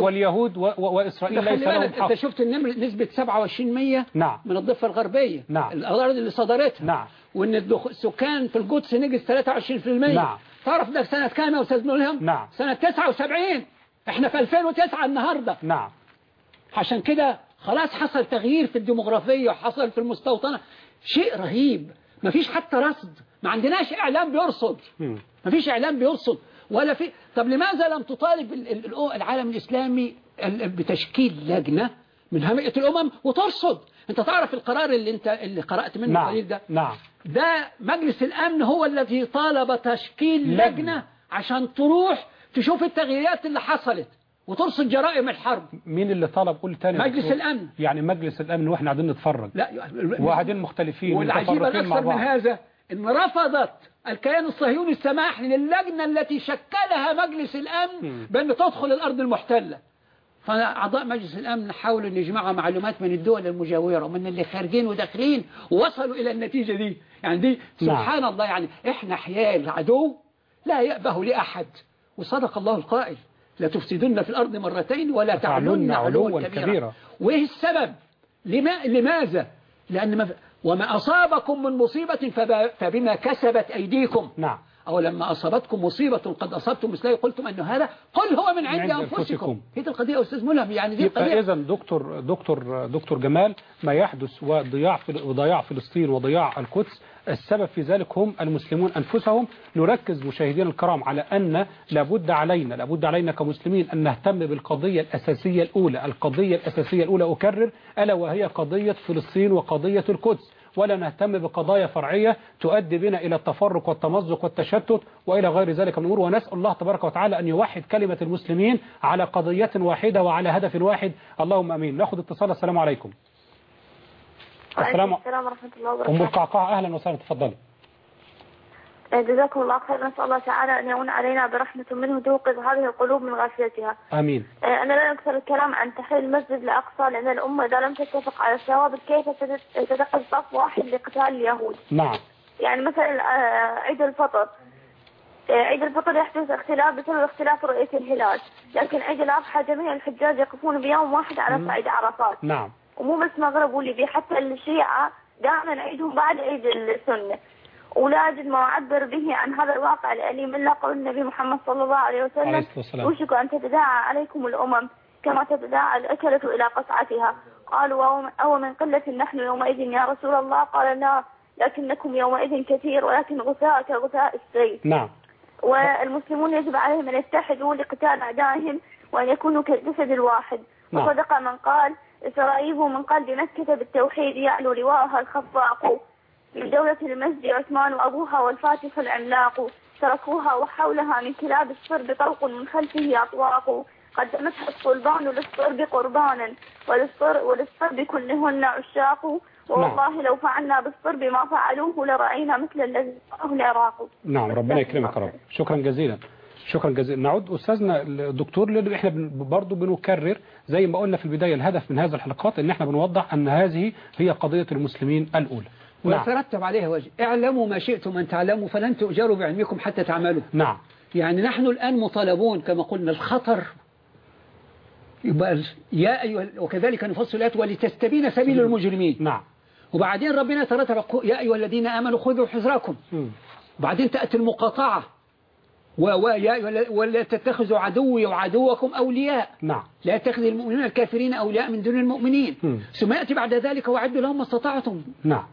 واليهود و- و- وإسرائيل ليس لهم حق. أنت شفت النمر نسبة 27% نعم. من الضفة الغربية. نعم. الأراضي اللي صدرتها. نعم. الدخ- السكان في القدس نقص 23% نعم. تعرف ده سنة كام يا أستاذ ملهم؟ نعم. سنة 79 إحنا في 2009 النهاردة. نعم. عشان كده خلاص حصل تغيير في الديموغرافية وحصل في المستوطنة. شيء رهيب. مفيش حتى رصد. ما عندناش إعلام بيرصد. مم. مفيش إعلام بيرصد ولا في. طب لماذا لم تطالب ال- ال- ال- العالم الإسلامي ال- بتشكيل لجنة من هيئة الأمم وترصد؟ أنت تعرف القرار اللي أنت اللي قرأت منه نعم قليل ده؟ نعم. ده مجلس الأمن هو الذي طالب تشكيل لجنة. لجنة عشان تروح تشوف التغييرات اللي حصلت وترصد جرائم الحرب. مين اللي طلب قول تاني مجلس دكتور؟ الأمن. يعني مجلس الأمن وإحنا قاعدين نتفرج. لا وقاعدين مختلفين والعجيب الأكثر من هذا أن رفضت الكيان الصهيوني السماح للجنة التي شكلها مجلس الأمن. بأن تدخل الأرض المحتلة فأعضاء مجلس الأمن حاولوا أن يجمعوا معلومات من الدول المجاورة ومن اللي خارجين وداخلين ووصلوا إلى النتيجة دي يعني دي نعم. سبحان الله يعني إحنا حيال العدو لا يأبه لأحد وصدق الله القائل لا تفسدن في الأرض مرتين ولا تعلن علوا علوا كبيرا. كبيرا وإيه السبب لما لماذا لأن ما وما أصابكم من مصيبة فب- فبما كسبت أيديكم. نعم. أو لما أصابتكم مصيبة قد أصبتم مثلها قلتم أن هذا قل هو من عند عند أنفسكم. هي القضية يا أستاذ ملهم يعني دي القضية إذا دكتور دكتور دكتور جمال ما يحدث وضياع وضياع فلسطين وضياع القدس. السبب في ذلك هم المسلمون أنفسهم. نركز مشاهدينا الكرام على أن لابد علينا لابد علينا كمسلمين أن نهتم بالقضية الأساسية الأولى. القضية الأساسية الأولى أكرر ألا وهي قضية فلسطين وقضية القدس. ولا نهتم بقضايا فرعية تؤدي بنا إلى التفرق والتمزق والتشتت وإلى غير ذلك من الأمور. ونسأل الله تبارك وتعالى أن يوحد كلمة المسلمين على قضية واحدة وعلى هدف واحد. اللهم أمين. نأخذ اتصال. السلام عليكم. السلام السلام ورحمة الله أم وبركاته. القعقاع. أهلا وسهلا. تفضلي. جزاكم الله خير. نسأل الله تعالى أن يمن علينا برحمة منه توقظ هذه القلوب من غفلتها آمين. آه، أنا لا أكثر الكلام عن تحرير المسجد الأقصى لأن الأمة إذا لم تتفق على الثوابت كيف تت- تتخذ صف واحد لقتال اليهود؟ نعم. يعني مثلا آه، عيد الفطر. آه، عيد الفطر يحدث اختلاف بسبب اختلاف رؤية الهلال. لكن عيد الأضحى جميع الحجاج يقفون بيوم واحد على صعيد عرفات. نعم. ومو بس مغرب وليبيا حتى الشيعة دائما عيدهم بعد عيد السنة. ولا أجد ما أعبر به عن هذا الواقع الأليم إلا قول النبي محمد صلى الله عليه وسلم. يوشك أن تتداعى عليكم الأمم كما تتداعى الأكلة إلى قصعتها. قالوا "أو- من قلة نحن يومئذ يا رسول الله؟ قال لا لكنكم يومئذ كثير ولكن غثاء كغثاء السيل نعم. والمسلمون يجب عليهم أن يتحدوا لقتال أعدائهم وأن يكونوا كالجسد الواحد. نعم. وصدق من قال إسرائيل من قلب مكة بالتوحيد يعلو لواءها الخفاق. من دولة المسجد عثمان وأبوها والفاتح العملاق. تركوها وحولها من كلاب الصرب طوق من خلفه أطواق. قدمتها الصلبان للصرب قربانا وللصر وللصرب كلهن عشاق. والله لو فعلنا بالصرب ما فعلوه لرأينا مثل الذي فعله العراق. نعم ربنا يكرمك رب. شكرا جزيلا. شكرا جزيلا. نعود أستاذنا الدكتور لأن إحنا برضو بنكرر زي ما قلنا في البداية الهدف من هذه الحلقات إن إحنا بنوضح أن هذه هي قضية المسلمين الأولى. نعم ويترتب عليها وجه. اعلموا ما شئتم أن تعلموا فلن تؤجروا بعلمكم حتى تعملوا. نعم. يعني نحن الآن مطالبون كما قلنا الخطر. يبقى يا أيها وكذلك نفصل الآيات ولتستبين سبيل المجرمين. نعم. وبعدين ربنا ترتب يا أيها الذين آمنوا خذوا حذركم. وبعدين تأتي المقاطعة و- ويا أيها ال- ولا تتخذوا عدوي وعدوكم أولياء. نعم. لا يتخذ المؤمنون الكافرين أولياء من دون المؤمنين. مم. ثم يأتي بعد ذلك وعدوا لهم ما استطعتم. نعم.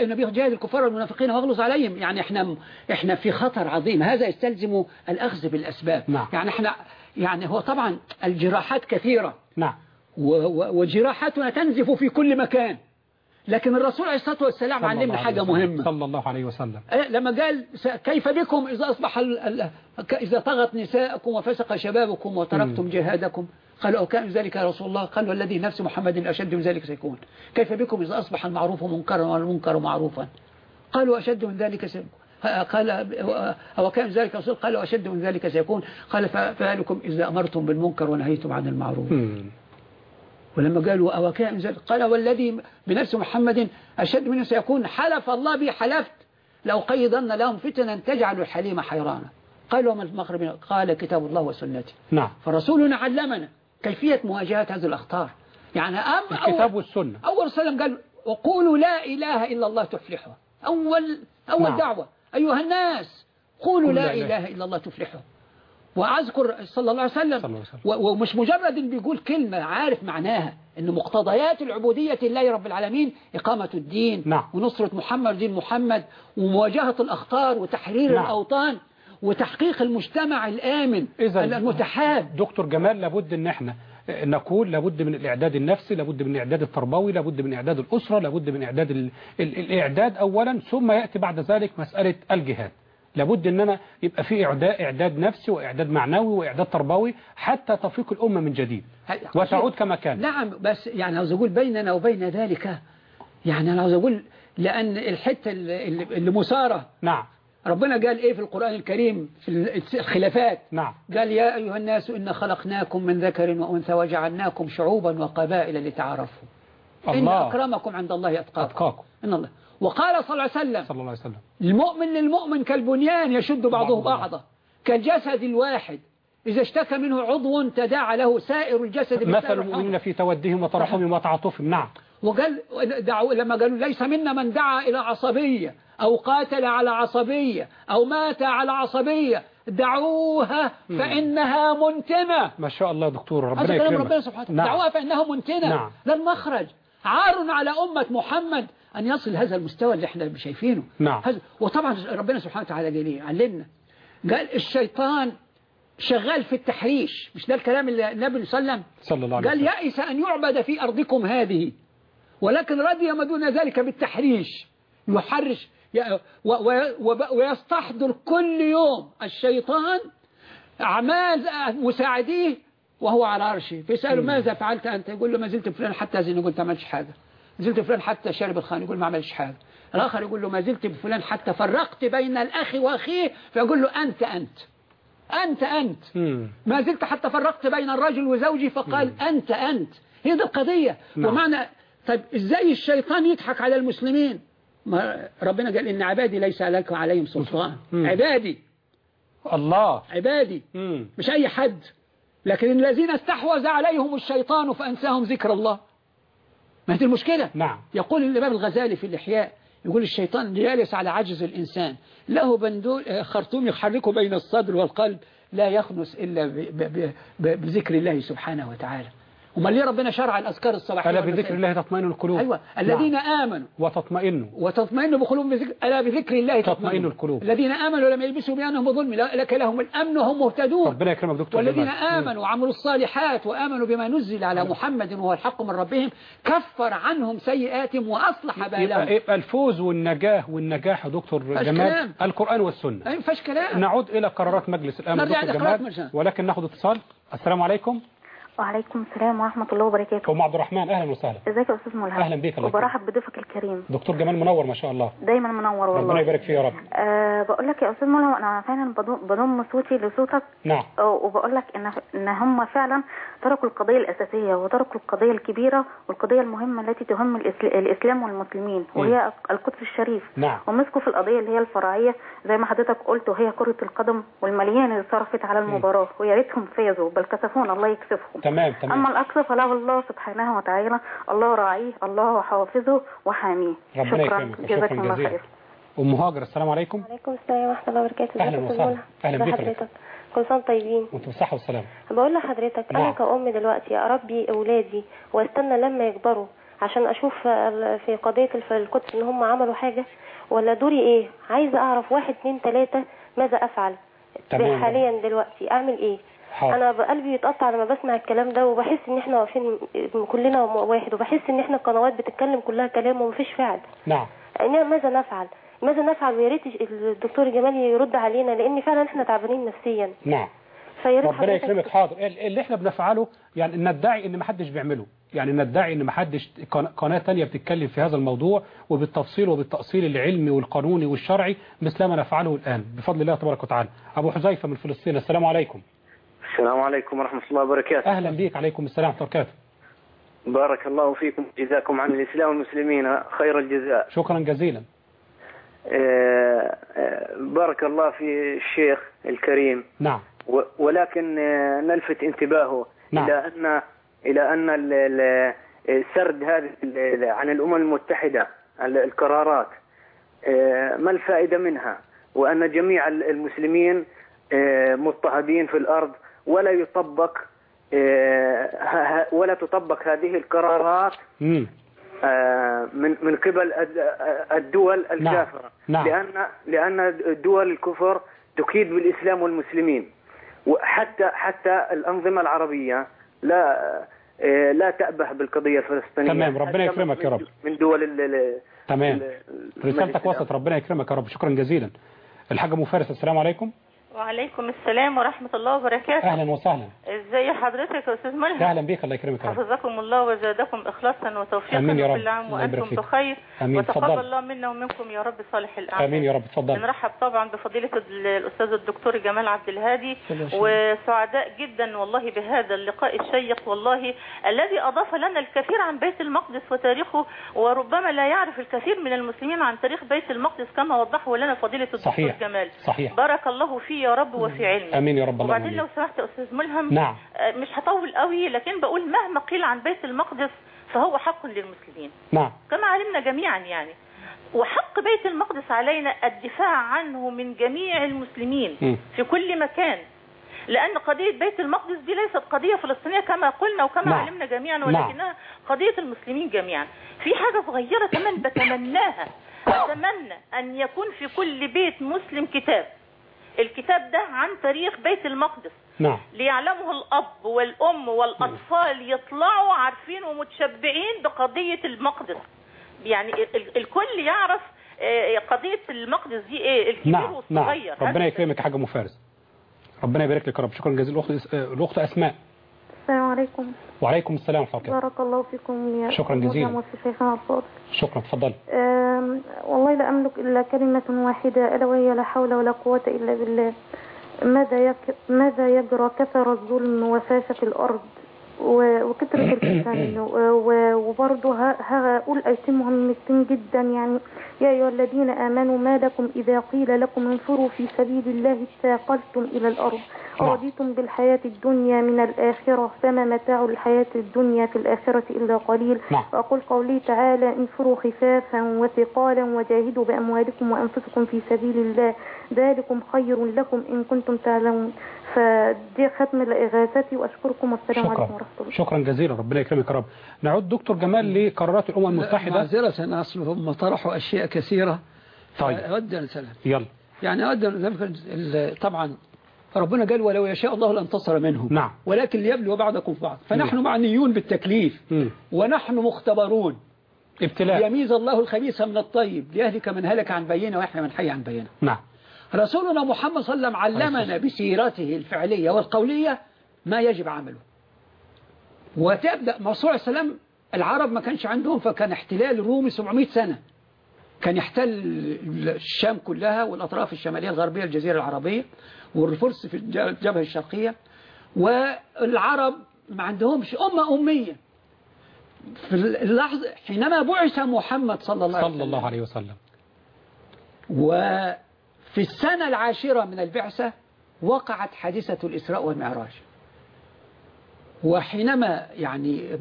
النبي جاهد الكفار والمنافقين واغلظ عليهم. يعني إحنا إحنا في خطر عظيم. هذا يستلزم الأخذ بالأسباب. نعم. يعني إحنا يعني هو طبعا الجراحات كثيرة. نعم. وجراحاتنا تنزف في كل مكان. لكن الرسول عليه الصلاة والسلام علمنا حاجة وسلم. مهمة. صلى الله عليه وسلم. إيه، لما قال كيف بكم إذا أصبح ال- إذا طغت نساءكم وفسق شبابكم وتركتم جهادكم. قالوا أو كان ذلك يا رسول الله؟ قال والذي نفس محمد أشد من ذلك سيكون. كيف بكم إذا أصبح المعروف منكرا والمنكر معروفا؟ قالوا أشد من ذلك سيكون. قال أو كان ذلك رسول قال وأشد من ذلك سيكون. قال فهلكم إذا أمرتم بالمنكر ونهيتم عن المعروف. ولما قالوا أو كان ذلك قال والذي بنفس محمد أشد منه سيكون حلف الله بي حلفت لو قيضن لهم فتنا تجعل الحليم حيرانا. قالوا وما المغرب قال كتاب الله وسنته. نعم. فرسولنا علمنا كيفية مواجهة هذه الأخطار. يعني أم الكتاب أول, والسنة أول سلم قال وقولوا لا إله إلا الله تفلحوا. أول, أول نعم. دعوة. أيها الناس قولوا لا. إله إلا الله تفلحوا. وأذكر صلى الله عليه وسلم, صلى الله عليه وسلم. ومش مجرد إن بيقول كلمة عارف معناها إن مقتضيات العبودية لله رب العالمين إقامة الدين نعم. ونصرة محمد دين محمد ومواجهة الأخطار وتحرير نعم. الأوطان وتحقيق المجتمع الآمن المتحاب دكتور جمال لابد إن إحنا نقول لابد من الإعداد النفسي لابد من الاعداد التربوي لابد من إعداد الأسرة لابد من إعداد ال... ال... الإعداد اولا ثم يأتي بعد ذلك مسألة الجهاد لابد إن أنا يبقى في اعداد إعداد نفسي وإعداد معنوي وإعداد تربوي حتى تفيق الأمة من جديد. وتعود كما كانت نعم بس يعني عاوز أقول بيننا وبين ذلك يعني أنا عاوز أقول لأن الحتة اللي, مثارة نعم. ربنا قال إيه في القرآن الكريم؟ في الخلافات. نعم. قال يا أيها الناس إن خلقناكم من ذكر وأنثى وجعلناكم شعوبا وقبائل لتعارفوا. إن الله. أكرمكم عند الله أتقاكم. أتقاكم. إن الله. وقال صلى الله عليه وسلم صلى الله عليه وسلم. المؤمن للمؤمن كالبنيان يشد بعضه بعضا. كالجسد الواحد إذا اشتكى منه عضو تداعى له سائر الجسد مثل المؤمنين في تودهم وترحمهم وتعاطفهم نعم. وقال دعوا لما قالوا ليس منا من دعا إلى عصبية أو قاتل على عصبية أو مات على عصبية دعوها فإنها منتنة. ما شاء الله دكتور ربنا يكرمك. ربنا سبحانه نعم. دعوها فإنها منتنة. نعم. لا المخرج. عار على أمة محمد أن يصل هذا المستوى اللي إحنا شايفينه. نعم. وطبعا ربنا سبحانه وتعالى قال إيه؟ علمنا قال الشيطان شغال في التحريش. مش ده الكلام اللي النبي صلى الله عليه وسلم قال يئس أن يعبد في أرضكم هذه ولكن رضي ما دون ذلك بالتحريش. يحرش ويستحضر كل يوم الشيطان أعمال مساعديه وهو على عرشه. فيسأله ماذا فعلت أنت؟ يقول له ما زلت فلان حتى زين يقول ما عملش حاجة. زلت فلان حتى شرب الخان يقول ما عملش حاجة. الآخر يقول له ما زلت بفلان حتى فرقت بين الأخ وأخيه فيقول له أنت أنت. أنت أنت. ما زلت حتى فرقت بين الرجل وزوجي فقال أنت أنت. هي دي القضية. نعم. ومعنى طيب إزاي الشيطان يضحك على المسلمين؟ ما ربنا قال إن عبادي ليس لك عليهم سلطان. عبادي. الله. عبادي. مم. مش أي حد. لكن الذين استحوذ عليهم الشيطان فأنساهم ذكر الله. ما هي المشكلة؟ نعم. يقول الإمام الغزالي في الإحياء يقول الشيطان جالس على عجز الإنسان. له بندول آه، خرطوم يحركه بين الصدر والقلب لا يخنس إلا بذكر الله سبحانه وتعالى. وما ليه ربنا شرع الأذكار الصباحية ألا؟ بذكر الله تطمئن القلوب؟ أيوة. الذين نعم. آمنوا. وتطمئن وتطمئن بقلوبهم بذكر ألا بذكر الله تطمئن. القلوب. الذين آمنوا لم يلبسوا بأنهم بظلم لك لهم الأمن وهم مهتدون. ربنا يكرمك دكتور والذين. آمنوا وعملوا الصالحات وآمنوا بما نزل على محمد وهو الحق من ربهم كفر عنهم سيئاتهم وأصلح يبقى, بالهم. يبقى الفوز والنجاح والنجاح يا دكتور جمال. كلام. القرآن والسنة. ما ينفعش كلام. نعود إلى قرارات مجلس الأمن دكتور جمال. ولكن ناخد اتصال. السلام عليكم. وعليكم السلام ورحمة الله وبركاته. أم عبد الرحمن أهلا وسهلا. إزيك يا أستاذ ملهم أهلا بيك، وبرحب بضيفك الكريم. دكتور جمال منور ما شاء الله. دايما منور ربنا والله يبارك فيه يا رب. أه بقول لك يا أستاذ ملهم أنا فعلا بضم- صوتي لصوتك. نعم. وبقول لك إن إن هم فعلا تركوا القضية الأساسية وتركوا القضية الكبيرة والقضية المهمة التي تهم الإسل- الإسلام والمسلمين وهي القدس الشريف. نعم. ومسكوا في القضية اللي هي الفرعية زي ما حضرتك قلت وهي كرة القدم والمليان اللي صرفت على المباراة ويا ريتهم فازوا بل كسفونا الله يكسفهم. تمام تمام. أما الاقصى فله الله سبحانه وتعالى الله راعيه الله حافظه وحاميه. ربنا شكرا. شكرا الله جزيلا. خير أم هاجر السلام عليكم. عليكم السلام ورحمة الله وبركاته. أهلا وسهلا. أهلا منى؟ بيك ازي يا حضرتك كل سنة طيبين. وأنتم بالصحة والسلام بقول لحضرتك نعم. أنا كأم دلوقتي أربي أولادي واستنى لما يكبروا عشان أشوف في قضية القدس إن هم عملوا حاجة ولا دوري إيه؟ عايزة أعرف واحد اتنين تلاتة ماذا أفعل؟ تمام. حاليا دلوقتي أعمل إيه؟ حاضر. أنا قلبي يتقطع لما بسمع الكلام ده وبحس إن إحنا واقفين كلنا واحد وبحس إن إحنا القنوات بتتكلم كلها كلام ومفيش فعل. نعم. يعني ماذا نفعل؟ ماذا نفعل؟ ويا ريت الدكتور جمال يرد علينا لأن فعلا إحنا تعبانين نفسيا. نعم. ربنا يكرمك. حاضر. ال- اللي إحنا بنفعله يعني ندعي إن ما حدش بيعمله. يعني ندعي إن ما حدش قن- قناة تانية بتتكلم في هذا الموضوع وبالتفصيل وبالتأصيل العلمي والقانوني والشرعي مثل ما نفعله الآن بفضل الله تبارك وتعالى. أبو حذيفة من فلسطين السلام عليكم. السلام عليكم ورحمة الله وبركاته. أهلا بيك عليكم السلام ورحمة الله وبركاته. بارك الله فيكم جزاكم عن الإسلام والمسلمين خير الجزاء. شكرا جزيلا. آه، آه، بارك الله في الشيخ الكريم. نعم. ولكن آه، نلفت انتباهه نعم. إلى أن إلى أن سرد هذه عن الأمم المتحدة ال- القرارات ما الفائدة منها؟ وأن جميع ال- المسلمين مضطهدين في الأرض ولا يطبق آه، ولا تطبق هذه القرارات. آه، من من قبل الد- الدول الكافرة. نعم. لأن لأن دول الكفر تكيد بالإسلام والمسلمين. وحتى حتى الأنظمة العربية لا آه، لا تأبه بالقضية الفلسطينية. تمام، ربنا يكرمك يا رب. من دول تمام. ال- رسالتك وصلت ربنا يكرمك يا رب. شكرا جزيلا. الحاج أبو فارس السلام عليكم. وعليكم السلام ورحمة الله وبركاته أهلا وسهلا ازي حضرتك يا أستاذ ملهم أهلا بيك الله يكرمك يا رب حفظكم الله وزادكم اخلاصا وتوفيقا آمين يا رب. وكل عام فيك. بخير آمين. وتقبل. الله منا ومنكم يا رب صالح الأعمال آمين يا رب اتفضل بنرحب طبعا بفضيلة ال- الأستاذ الدكتور جمال عبد الهادي. وسعداء جدا والله بهذا اللقاء الشيق والله الذي أضاف لنا الكثير عن بيت المقدس وتاريخه وربما لا يعرف الكثير من المسلمين عن تاريخ بيت المقدس كما وضحه لنا فضيلة الدكتور صحيح. جمال صحيح بارك الله فيه يا رب وفي علمه آمين يا رب اللهم وبعدين. لو سمحت يا أستاذ ملهم نعم. آه، مش هطول قوي لكن بقول مهما قيل عن بيت المقدس فهو حق للمسلمين. نعم. كما علمنا جميعا يعني. وحق بيت المقدس علينا الدفاع عنه من جميع المسلمين مم. في كل مكان. لأن قضية بيت المقدس دي ليست قضية فلسطينية كما قلنا وكما نعم. علمنا جميعا نعم. ولكنها قضية المسلمين جميعا. في حاجة صغيرة كمان بتمناها أتمنى أن يكون في كل بيت مسلم كتاب. الكتاب ده عن تاريخ بيت المقدس. نعم. ليعلمه الأب والأم والأطفال يطلعوا عارفين ومتشبعين بقضية المقدس. يعني ال- ال- الكل يعرف آه، قضية المقدس دي إيه؟ الكبير نعم نعم. والصغير. ربنا هذا- يكرمك يا حاج أم فارس ربنا يبارك لك يا رب. شكرا جزيلا. الأخت الأخت أسماء. السلام عليكم. وعليكم السلام ورحمة بارك الله فيكم يا شكراً جزيلاً. شيخنا الفاضل شكرا تفضل. والله لا أملك إلا كلمة واحدة ألا وهي لا حول ولا قوة إلا بالله. ماذا يك... ماذا يجرى كثر الظلم وفاشة الأرض؟ و... وكثرة الفتن. وبرضه. هقول آيتين مهمتين جدا يعني يا أيها الذين آمنوا ما لكم إذا قيل لكم انفروا في سبيل الله اثاقلتم إلى الأرض أرضيتم بالحياة الدنيا من الآخرة فما متاع الحياة الدنيا في الآخرة إلا قليل نعم. وأقول قولي تعالى انفروا خفافا وثقالا وجاهدوا بأموالكم وأنفسكم في سبيل الله ذلكم خير لكم إن كنتم تعلمون فدي ختم لإغاثتي وأشكركم والسلام عليكم ورحمة الله. شكرا جزيلا ربنا يكرمك يا رب. نعود دكتور جمال لقرارات الأمم المتحدة. معذرة أصلهم طرحوا أشياء كثيرة. طيب. أود أن أسألها يلا. يعني أود أن طبعا ربنا قال ولو يشاء الله لانتصر منهم. نعم. ولكن ليبلو بعضكم في بعض. فنحن معنيون بالتكليف. مم. ونحن مختبرون. ابتلاء. يميز الله الخبيث من الطيب. ليهلك من هلك عن بينه ويحيى من حي عن بينه. نعم. رسولنا محمد صلى الله عليه وسلم علمنا بسيرته الفعلية والقولية ما يجب عمله. وتبدأ مرسول عليه السلام العرب ما كانش عندهم فكان احتلال رومي 700 سنة. كان يحتل الشام كلها والأطراف الشمالية الغربية الجزيرة العربية والفرس في الج- الجبهة الشرقية. والعرب ما عندهمش أمة أمية. في اللحظة حينما بعث محمد صلى الله عليه صلى وسلم. الله عليه وسلم. وفي السنة العاشرة من البعثة وقعت حادثة الإسراء والمعراج وحينما يعني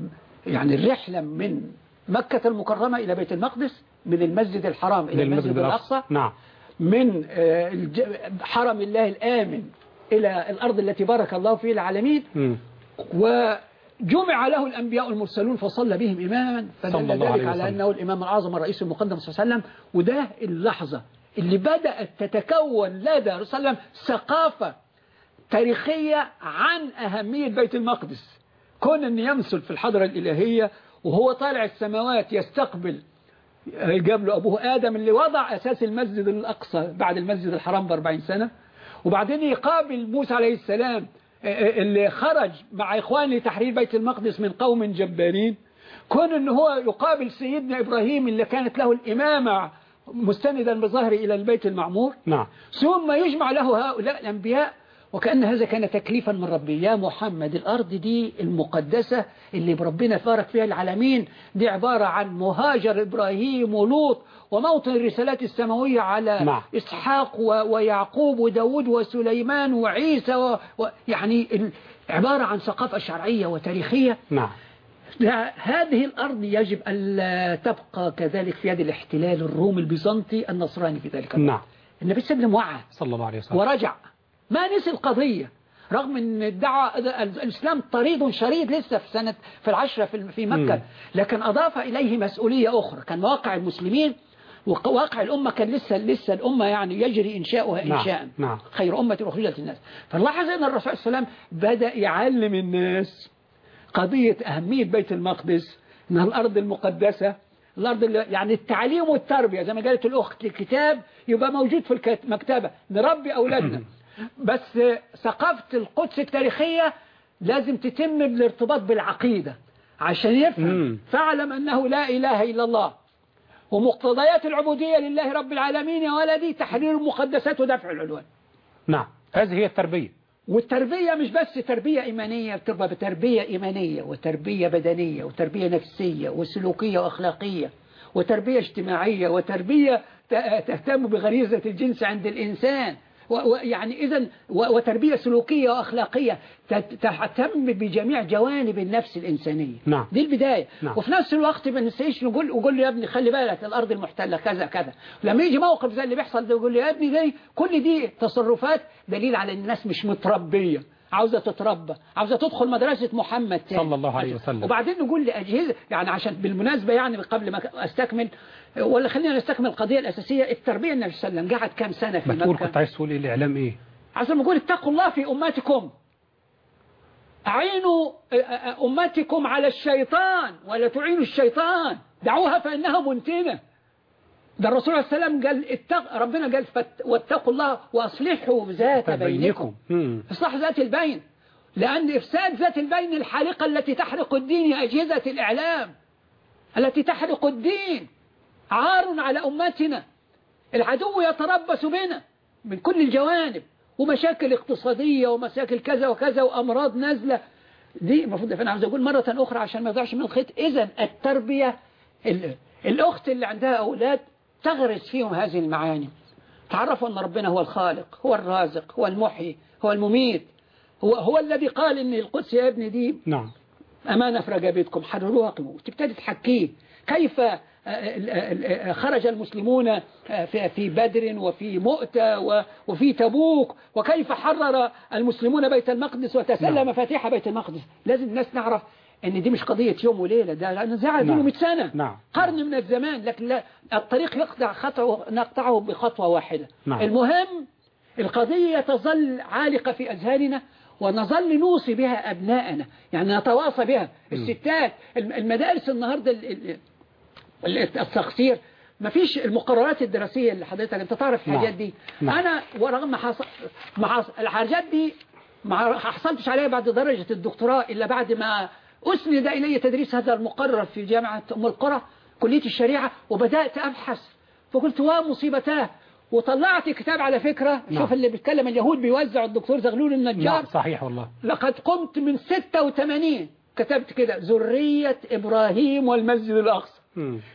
يعني الرحلة من مكة المكرمة إلى بيت المقدس من المسجد الحرام إلى المسجد الأقصى نعم من آه، حرم الله الآمن إلى الأرض التي بارك الله فيها العالمين. وجمع له الأنبياء المرسلون فصلى بهم إماما فدل ذلك على. أنه الإمام الأعظم الرئيس المقدم صلى الله عليه وسلم وده اللحظة اللي بدأت تتكون لدى الرسول صلى الله عليه وسلم ثقافة تاريخية عن أهمية بيت المقدس. كون أن يمثل في الحضرة الإلهية وهو طالع السماوات يستقبل جاب له أبوه آدم اللي وضع أساس المسجد الأقصى بعد المسجد الحرام بأربعين سنة. وبعدين يقابل موسى عليه السلام اللي خرج مع إخوانه لتحرير بيت المقدس من قوم جبارين. كون أنه هو يقابل سيدنا إبراهيم اللي كانت له الإمامة مستندا بظهره إلى البيت المعمور. نعم. ثم يجمع له هؤلاء الأنبياء وكأن هذا كان تكليفا من ربي. يا محمد الأرض دي المقدسة اللي بربنا فارق فيها العالمين دي عبارة عن مهاجر إبراهيم ولوط وموطن الرسالات السماوية على نعم. إسحاق ويعقوب وداود وسليمان وعيسى و... و... يعني ال- عبارة عن ثقافة شرعية وتاريخية. نعم. هذه الأرض يجب ألا تبقى كذلك في يد الاحتلال الرومي البيزنطي النصراني في ذلك الوقت. نعم. النبي صلى الله عليه وسلم وعى صلى الله عليه وسلم. ورجع. ما نسي القضية. رغم إن ادعى الإسلام طريد شريد لسه في سنة في العشرة في مكة. لكن أضاف إليه مسؤولية أخرى. كان واقع المسلمين وواقع الأمة كان لسه لسه الأمة يعني يجري إنشاؤها نعم، إنشاء نعم. خير أمة أخرجت للناس. فنلاحظ أن الرسول صلى الله عليه وسلم بدأ يعلم الناس. قضية أهمية بيت المقدس أنها الأرض المقدسة الأرض اللي يعني التعليم والتربية زي ما قالت الأخت الكتاب يبقى موجود في المكتبة نربي أولادنا. بس ثقافة القدس التاريخية لازم تتم بالارتباط بالعقيدة عشان يفهم. فاعلم أنه لا إله إلا الله. ومقتضيات العبودية لله رب العالمين يا ولدي تحرير المقدسات ودفع العدوان. نعم هذه هي التربية. والتربية مش بس تربية إيمانية بتبقى بتربية إيمانية وتربية بدنية وتربية نفسية وسلوكية وأخلاقية وتربية اجتماعية وتربية تهتم بغريزة الجنس عند الإنسان. يعني إذا وتربية سلوكية وأخلاقية تهتم بجميع جوانب النفس الإنسانية نعم. دي البداية نعم. وفي نفس الوقت ما ننساش نقول نقول له يا ابني خلي بالك الأرض المحتلة كذا كذا لما يجي موقف زي اللي بيحصل ده يقول له يا ابني دي كل دي تصرفات دليل على إن الناس مش متربية عاوزة تتربى عاوزة تدخل مدرسة محمد تاني. صلى الله عليه وسلم. وبعدين نقول لأجهزة يعني عشان بالمناسبة يعني قبل ما أستكمل ولا خلينا نستكمل القضية الأساسية التربية النبي صلى الله عليه وسلم قعد كام سنة في مكة؟ كنت عايز تقول الاعلام إيه؟ عشان نقول اتقوا الله في أمتكم. أعينوا أمتكم على الشيطان ولا تعينوا الشيطان. دعوها فإنها منتنة. ده الرسول عليه السلام قال اتق ربنا قال فت- واتقوا الله وأصلحوا ذات بينكم. إصلاح ذات البين. لأن إفساد ذات البين الحالقة التي تحرق الدين أجهزة الإعلام. التي تحرق الدين. عار على أمتنا. العدو يتربص بنا. من كل الجوانب. ومشاكل اقتصادية ومشاكل كذا وكذا وأمراض نازلة. دي المفروض فأنا عاوز أقول مرة أخرى عشان ما يضيعش من الخيط. إذا التربية ال- الأخت اللي عندها أولاد تغرس فيهم هذه المعاني. تعرفوا أن ربنا هو الخالق هو الرازق هو المحيي هو المميت هو, هو الذي قال إن القدس يا ابني دي نعم. أمانة في رقبتكم حرروها وتبتدي تحكيه. كيف آه، آه، آه، خرج المسلمون في بدر وفي مؤتة وفي تبوك وكيف حرر المسلمون بيت المقدس وتسلم نعم. مفاتيح بيت المقدس. لازم الناس نعرف إن دي مش قضية يوم وليلة ده نزاع نعم. 100 سنة نعم. قرن من الزمان لكن لا الطريق يقطع خطوة نقطعه بخطوة واحدة نعم. المهم القضية تظل عالقة في أذهاننا ونظل نوصي بها أبناءنا يعني نتواصى بها الستات الم- المدارس النهاردة ال- ال- ال- التقصير ما فيش المقررات الدراسية اللي حضرتك أنت تعرف الحاجات نعم. دي نعم. أنا ورغم ما حصل الحاجات دي ما حصلتش عليها بعد درجة الدكتوراه إلا بعد ما أسند إلي تدريس هذا المقرر في جامعة أم القرى كلية الشريعة وبدأت أبحث. فقلت ومصيبتاه وطلعت كتاب على فكرة نعم. شوف اللي بيتكلم اليهود بيوزع الدكتور زغلول النجار. نعم صحيح والله. لقد قمت من 86 كتبت كده ذرية إبراهيم والمسجد الأقصى.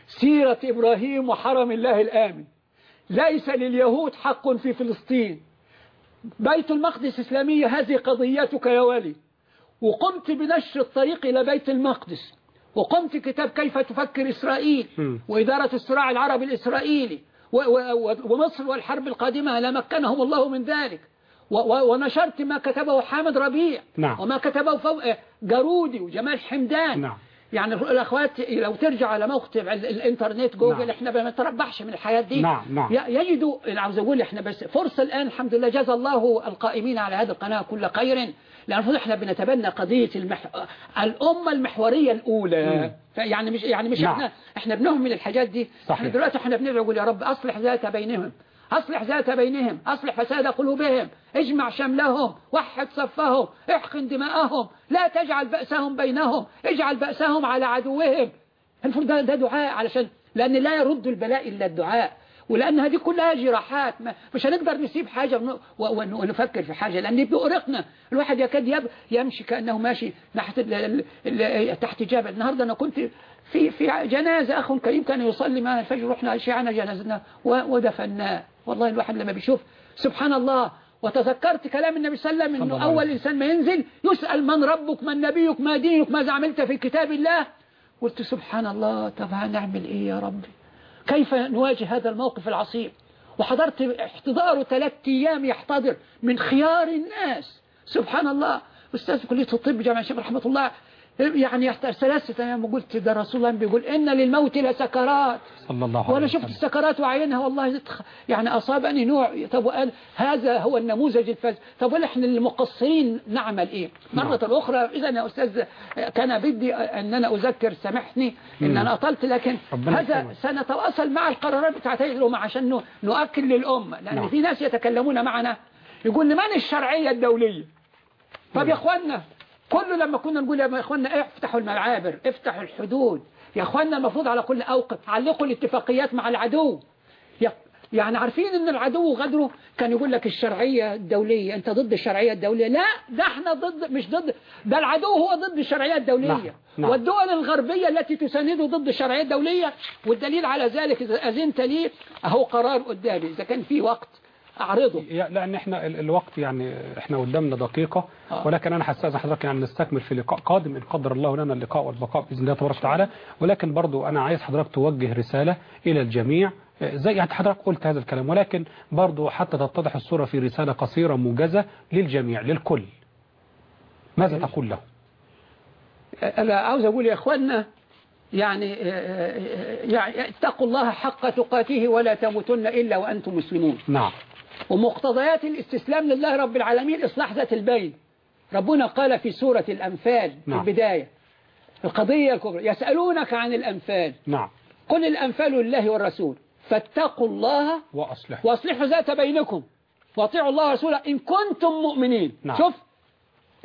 سيرة إبراهيم وحرم الله الآمن. ليس لليهود حق في فلسطين. بيت المقدس إسلامية هذه قضيتك يا ولي وقمت بنشر الطريق إلى بيت المقدس وقمت كتاب كيف تفكر إسرائيل. وإدارة الصراع العربي الإسرائيلي ومصر والحرب القادمة لمكنهم الله من ذلك ونشرت ما كتبه حامد ربيع نعم. وما كتبه فوق جارودي وجمال حمدان نعم. يعني الأخوات لو ترجع على موقع ال- الإنترنت جوجل نعم. إحنا ما نتربحش من الحياة دي نعم، نعم. يجدوا عاوز أقول إحنا بس فرصة الآن الحمد لله جزا الله القائمين على هذه القناة كل خير لأن المفروض إحنا بنتبنى قضية المح... الأمة المحورية الأولى. يعني مش يعني مش نعم. إحنا إحنا بنهمل الحاجات دي. صحيح. إحنا دلوقتي إحنا بندعو نقول يا رب أصلح ذات بينهم أصلح ذات بينهم أصلح فساد قلوبهم. اجمع شملهم وحد صفهم احقن دماءهم لا تجعل بأسهم بينهم اجعل بأسهم على عدوهم. المفروض ده دعاء علشان لأن لا يرد البلاء إلا الدعاء. ولأن هذه كلها جراحات ما مش هنقدر نسيب حاجة ون- ون- ونفكر في حاجة لأن بيؤرقنا الواحد يكاد يب يمشي كأنه ماشي ال- تحت جبل. النهاردة أنا كنت في في جنازة أخ كريم كان يصلي معنا الفجر رحنا شيعنا جنازتنا ودفناه. والله الواحد لما بيشوف سبحان الله وتذكرت كلام النبي صلى الله عليه وسلم عليه أول إنسان ما ينزل يسأل من ربك من نبيك ما دينك ماذا عملت في كتاب الله؟ قلت سبحان الله طب هنعمل إيه يا ربي؟ كيف نواجه هذا الموقف العصيب؟ وحضرت احتضاره ثلاث أيام يحتضر من خيار الناس. سبحان الله. أستاذ في كليه الطب جامعة الشيخ رحمة الله. يعني يحتضر ثلاثة أيام وقلت ده رسول الله بيقول إن للموت لسكرات صلى الله عليه وسلم شفت السكرات وعينها والله يعني أصابني نوع. طب وقال هذا هو النموذج الفاز طب ونحن المقصرين نعمل إيه؟ مرة أخرى إذا يا أستاذ كان بدي أن أنا أذكر سامحني إن مم. أنا أطلت لكن هذا. سنتواصل مع القرارات بتاعت الامه عشان نؤكد للأمة. لأن نعم. في ناس يتكلمون معنا. يقول لمن الشرعية الدولية؟ طب يا اخوانا كل لما كنا نقول يا اخوانا افتحوا المعابر افتحوا الحدود. يا اخوانا المفروض على كل أوقف علقوا الاتفاقيات مع العدو. يعني عارفين إن العدو غدره كان يقول لك الشرعية الدولية أنت ضد الشرعية الدولية؟ لا ده إحنا ضد مش ضد ده العدو هو ضد الشرعية الدولية. نعم، نعم. والدول الغربية التي تسانده ضد الشرعية الدولية والدليل على ذلك إذا أذنت لي أهو قرار قدامي إذا كان في وقت. اعرضه لأن إحنا ال- الوقت يعني إحنا قدامنا دقيقة. آه. ولكن أنا هستاذن حضرتك يعني نستكمل في لقاء قادم إن قدر الله لنا اللقاء والبقاء بإذن الله تبارك وتعالى. ولكن برضو أنا عايز حضرتك توجه رسالة إلى الجميع. آه، زي يعني حضرتك قلت هذا الكلام ولكن برضو حتى تتضح الصورة في رسالة قصيرة موجزة للجميع للكل. ماذا تقول له؟ أنا عاوز أقول يا إخواننا يعني يعني اتقوا الله حق تقاته ولا تموتن إلا وأنتم مسلمون. نعم. ومقتضيات الاستسلام لله رب العالمين إصلاح ذات البين. ربنا قال في سورة الأنفال في نعم. البداية القضية الكبرى يسألونك عن الأنفال. نعم. قل الأنفال لله والرسول. فاتقوا الله وأصلح وأصلحوا ذات بينكم. واطيعوا الله ورسوله إن كنتم مؤمنين. نعم. شوف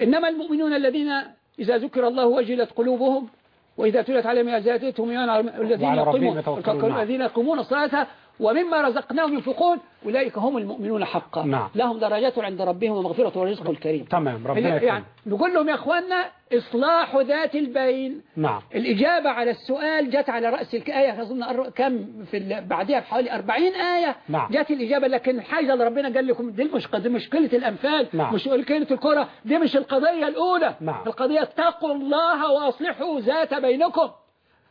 إنما المؤمنون الذين إذا ذكر الله وجلت قلوبهم وإذا تلت عليهم آيات زادتهم إيمانا الذين وعلى ربهم يقيمون. الذين يقومون الصلاة ومما رزقناهم ينفقون أولئك هم المؤمنون حقا. نعم. لهم درجات عند ربهم ومغفرة ورزق الكريم تمام ربنا يعني نقول لهم يا أخوانا إصلاح ذات البين. نعم. الإجابة على السؤال جت على رأس الآية أظن كم في بعدها بحوالي 40 آية. نعم. جت الإجابة لكن الحاجة اللي ربنا قال لكم دي مش دي مشكلة الأنفال. نعم. مش مشكلة الكرة دي مش القضية الأولى. نعم. القضية اتقوا الله وأصلحوا ذات بينكم.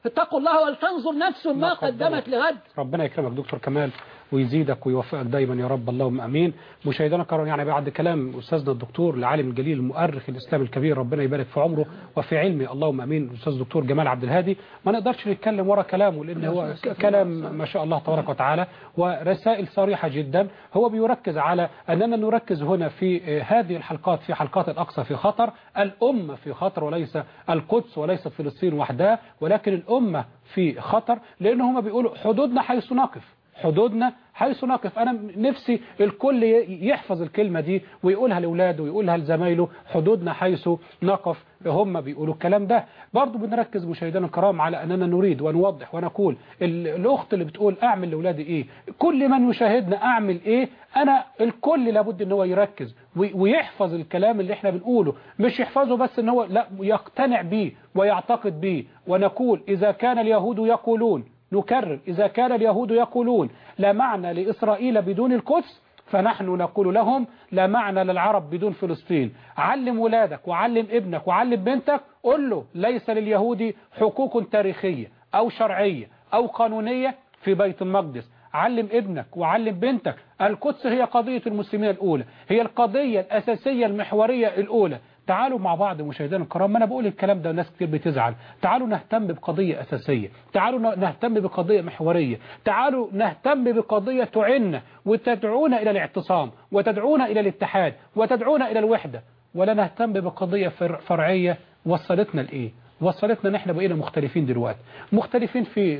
اتقوا الله ولتنظر نفس ما قدمت لغد. ربنا يكرمك دكتور كمال. ويزيدك ويوفقك دايما يا رب. اللهم آمين. مشاهدينا الكرام يعني بعد كلام أستاذنا الدكتور العالم الجليل المؤرخ الاسلامي الكبير ربنا يبارك في عمره وفي علمه. اللهم آمين. الاستاذ الدكتور جمال عبد الهادي ما نقدرش نتكلم ورا كلامه لأن هو كلام ما شاء الله تبارك وتعالى ورسائل صريحة جدا. هو بيركز على أننا نركز هنا في هذه الحلقات في حلقات الأقصى في خطر الأمة في خطر وليس القدس وليست فلسطين وحدها ولكن الأمة في خطر لأن هم بيقولوا حدودنا حيث نقف حدودنا حيث نقف. أنا نفسي الكل يحفظ الكلمة دي ويقولها لأولاده ويقولها لزمايله حدودنا حيث نقف. هم بيقولوا الكلام ده. برضو بنركز مشاهدينا الكرام على أننا نريد ونوضح ونقول ال- الأخت اللي بتقول أعمل لأولادي إيه؟ كل من يشاهدنا أعمل إيه؟ أنا الكل لابد أن هو يركز وي- ويحفظ الكلام اللي إحنا بنقوله. مش يحفظه بس أن هو لا يقتنع بيه ويعتقد بيه. ونقول إذا كان اليهود يقولون نكرر. إذا كان اليهود يقولون لا معنى لإسرائيل بدون القدس فنحن نقول لهم لا معنى للعرب بدون فلسطين. علم ولادك وعلم ابنك وعلم بنتك قل له ليس لليهود حقوق تاريخية أو شرعية أو قانونية في بيت المقدس. علم ابنك وعلم بنتك. القدس هي قضية المسلمين الأولى. هي القضية الأساسية المحورية الأولى. تعالوا مع بعض مشاهدينا الكرام ما أنا بقول الكلام ده وناس كتير بتزعل. تعالوا نهتم بقضية أساسية. تعالوا نهتم بقضية محورية. تعالوا نهتم بقضية تعنا وتدعونا إلى الاعتصام وتدعونا إلى الاتحاد وتدعونا إلى الوحدة. ولا نهتم بقضية فر- فرعية. وصلتنا لإيه؟ وصلتنا ان إحنا بقينا مختلفين دلوقتي. مختلفين في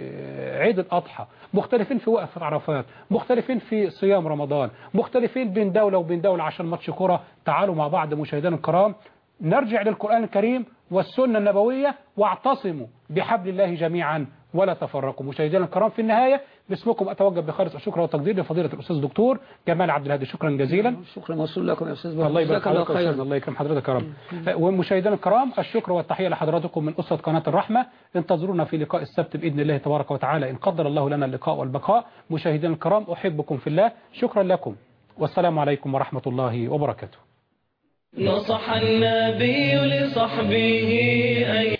عيد الأضحى مختلفين في وقفة عرفات مختلفين في صيام رمضان مختلفين بين دولة وبين دولة عشان ماتش كرة تعالوا مع بعض مشاهدينا الكرام. نرجع للقرآن الكريم والسنة النبوية واعتصموا بحبل الله جميعا ولا تفرقوا. مشاهدينا الكرام في النهاية باسمكم أتوجه بخالص الشكر والتقدير لفضيلة الأستاذ الدكتور جمال عبد الهادي. شكرا جزيلا. شكرا. موصول لكم يا أستاذ الله يبارك الله أستاذ. الله يكرم حضرتك يا رب. ومشاهدينا الكرام الشكر والتحية لحضراتكم من أسرة قناة الرحمة. انتظرونا في لقاء السبت بإذن الله تبارك وتعالى. إن قدر الله لنا اللقاء والبقاء. مشاهدينا الكرام أحبكم في الله. شكرا لكم. والسلام عليكم ورحمة الله وبركاته. نصح النبي لصحبه أن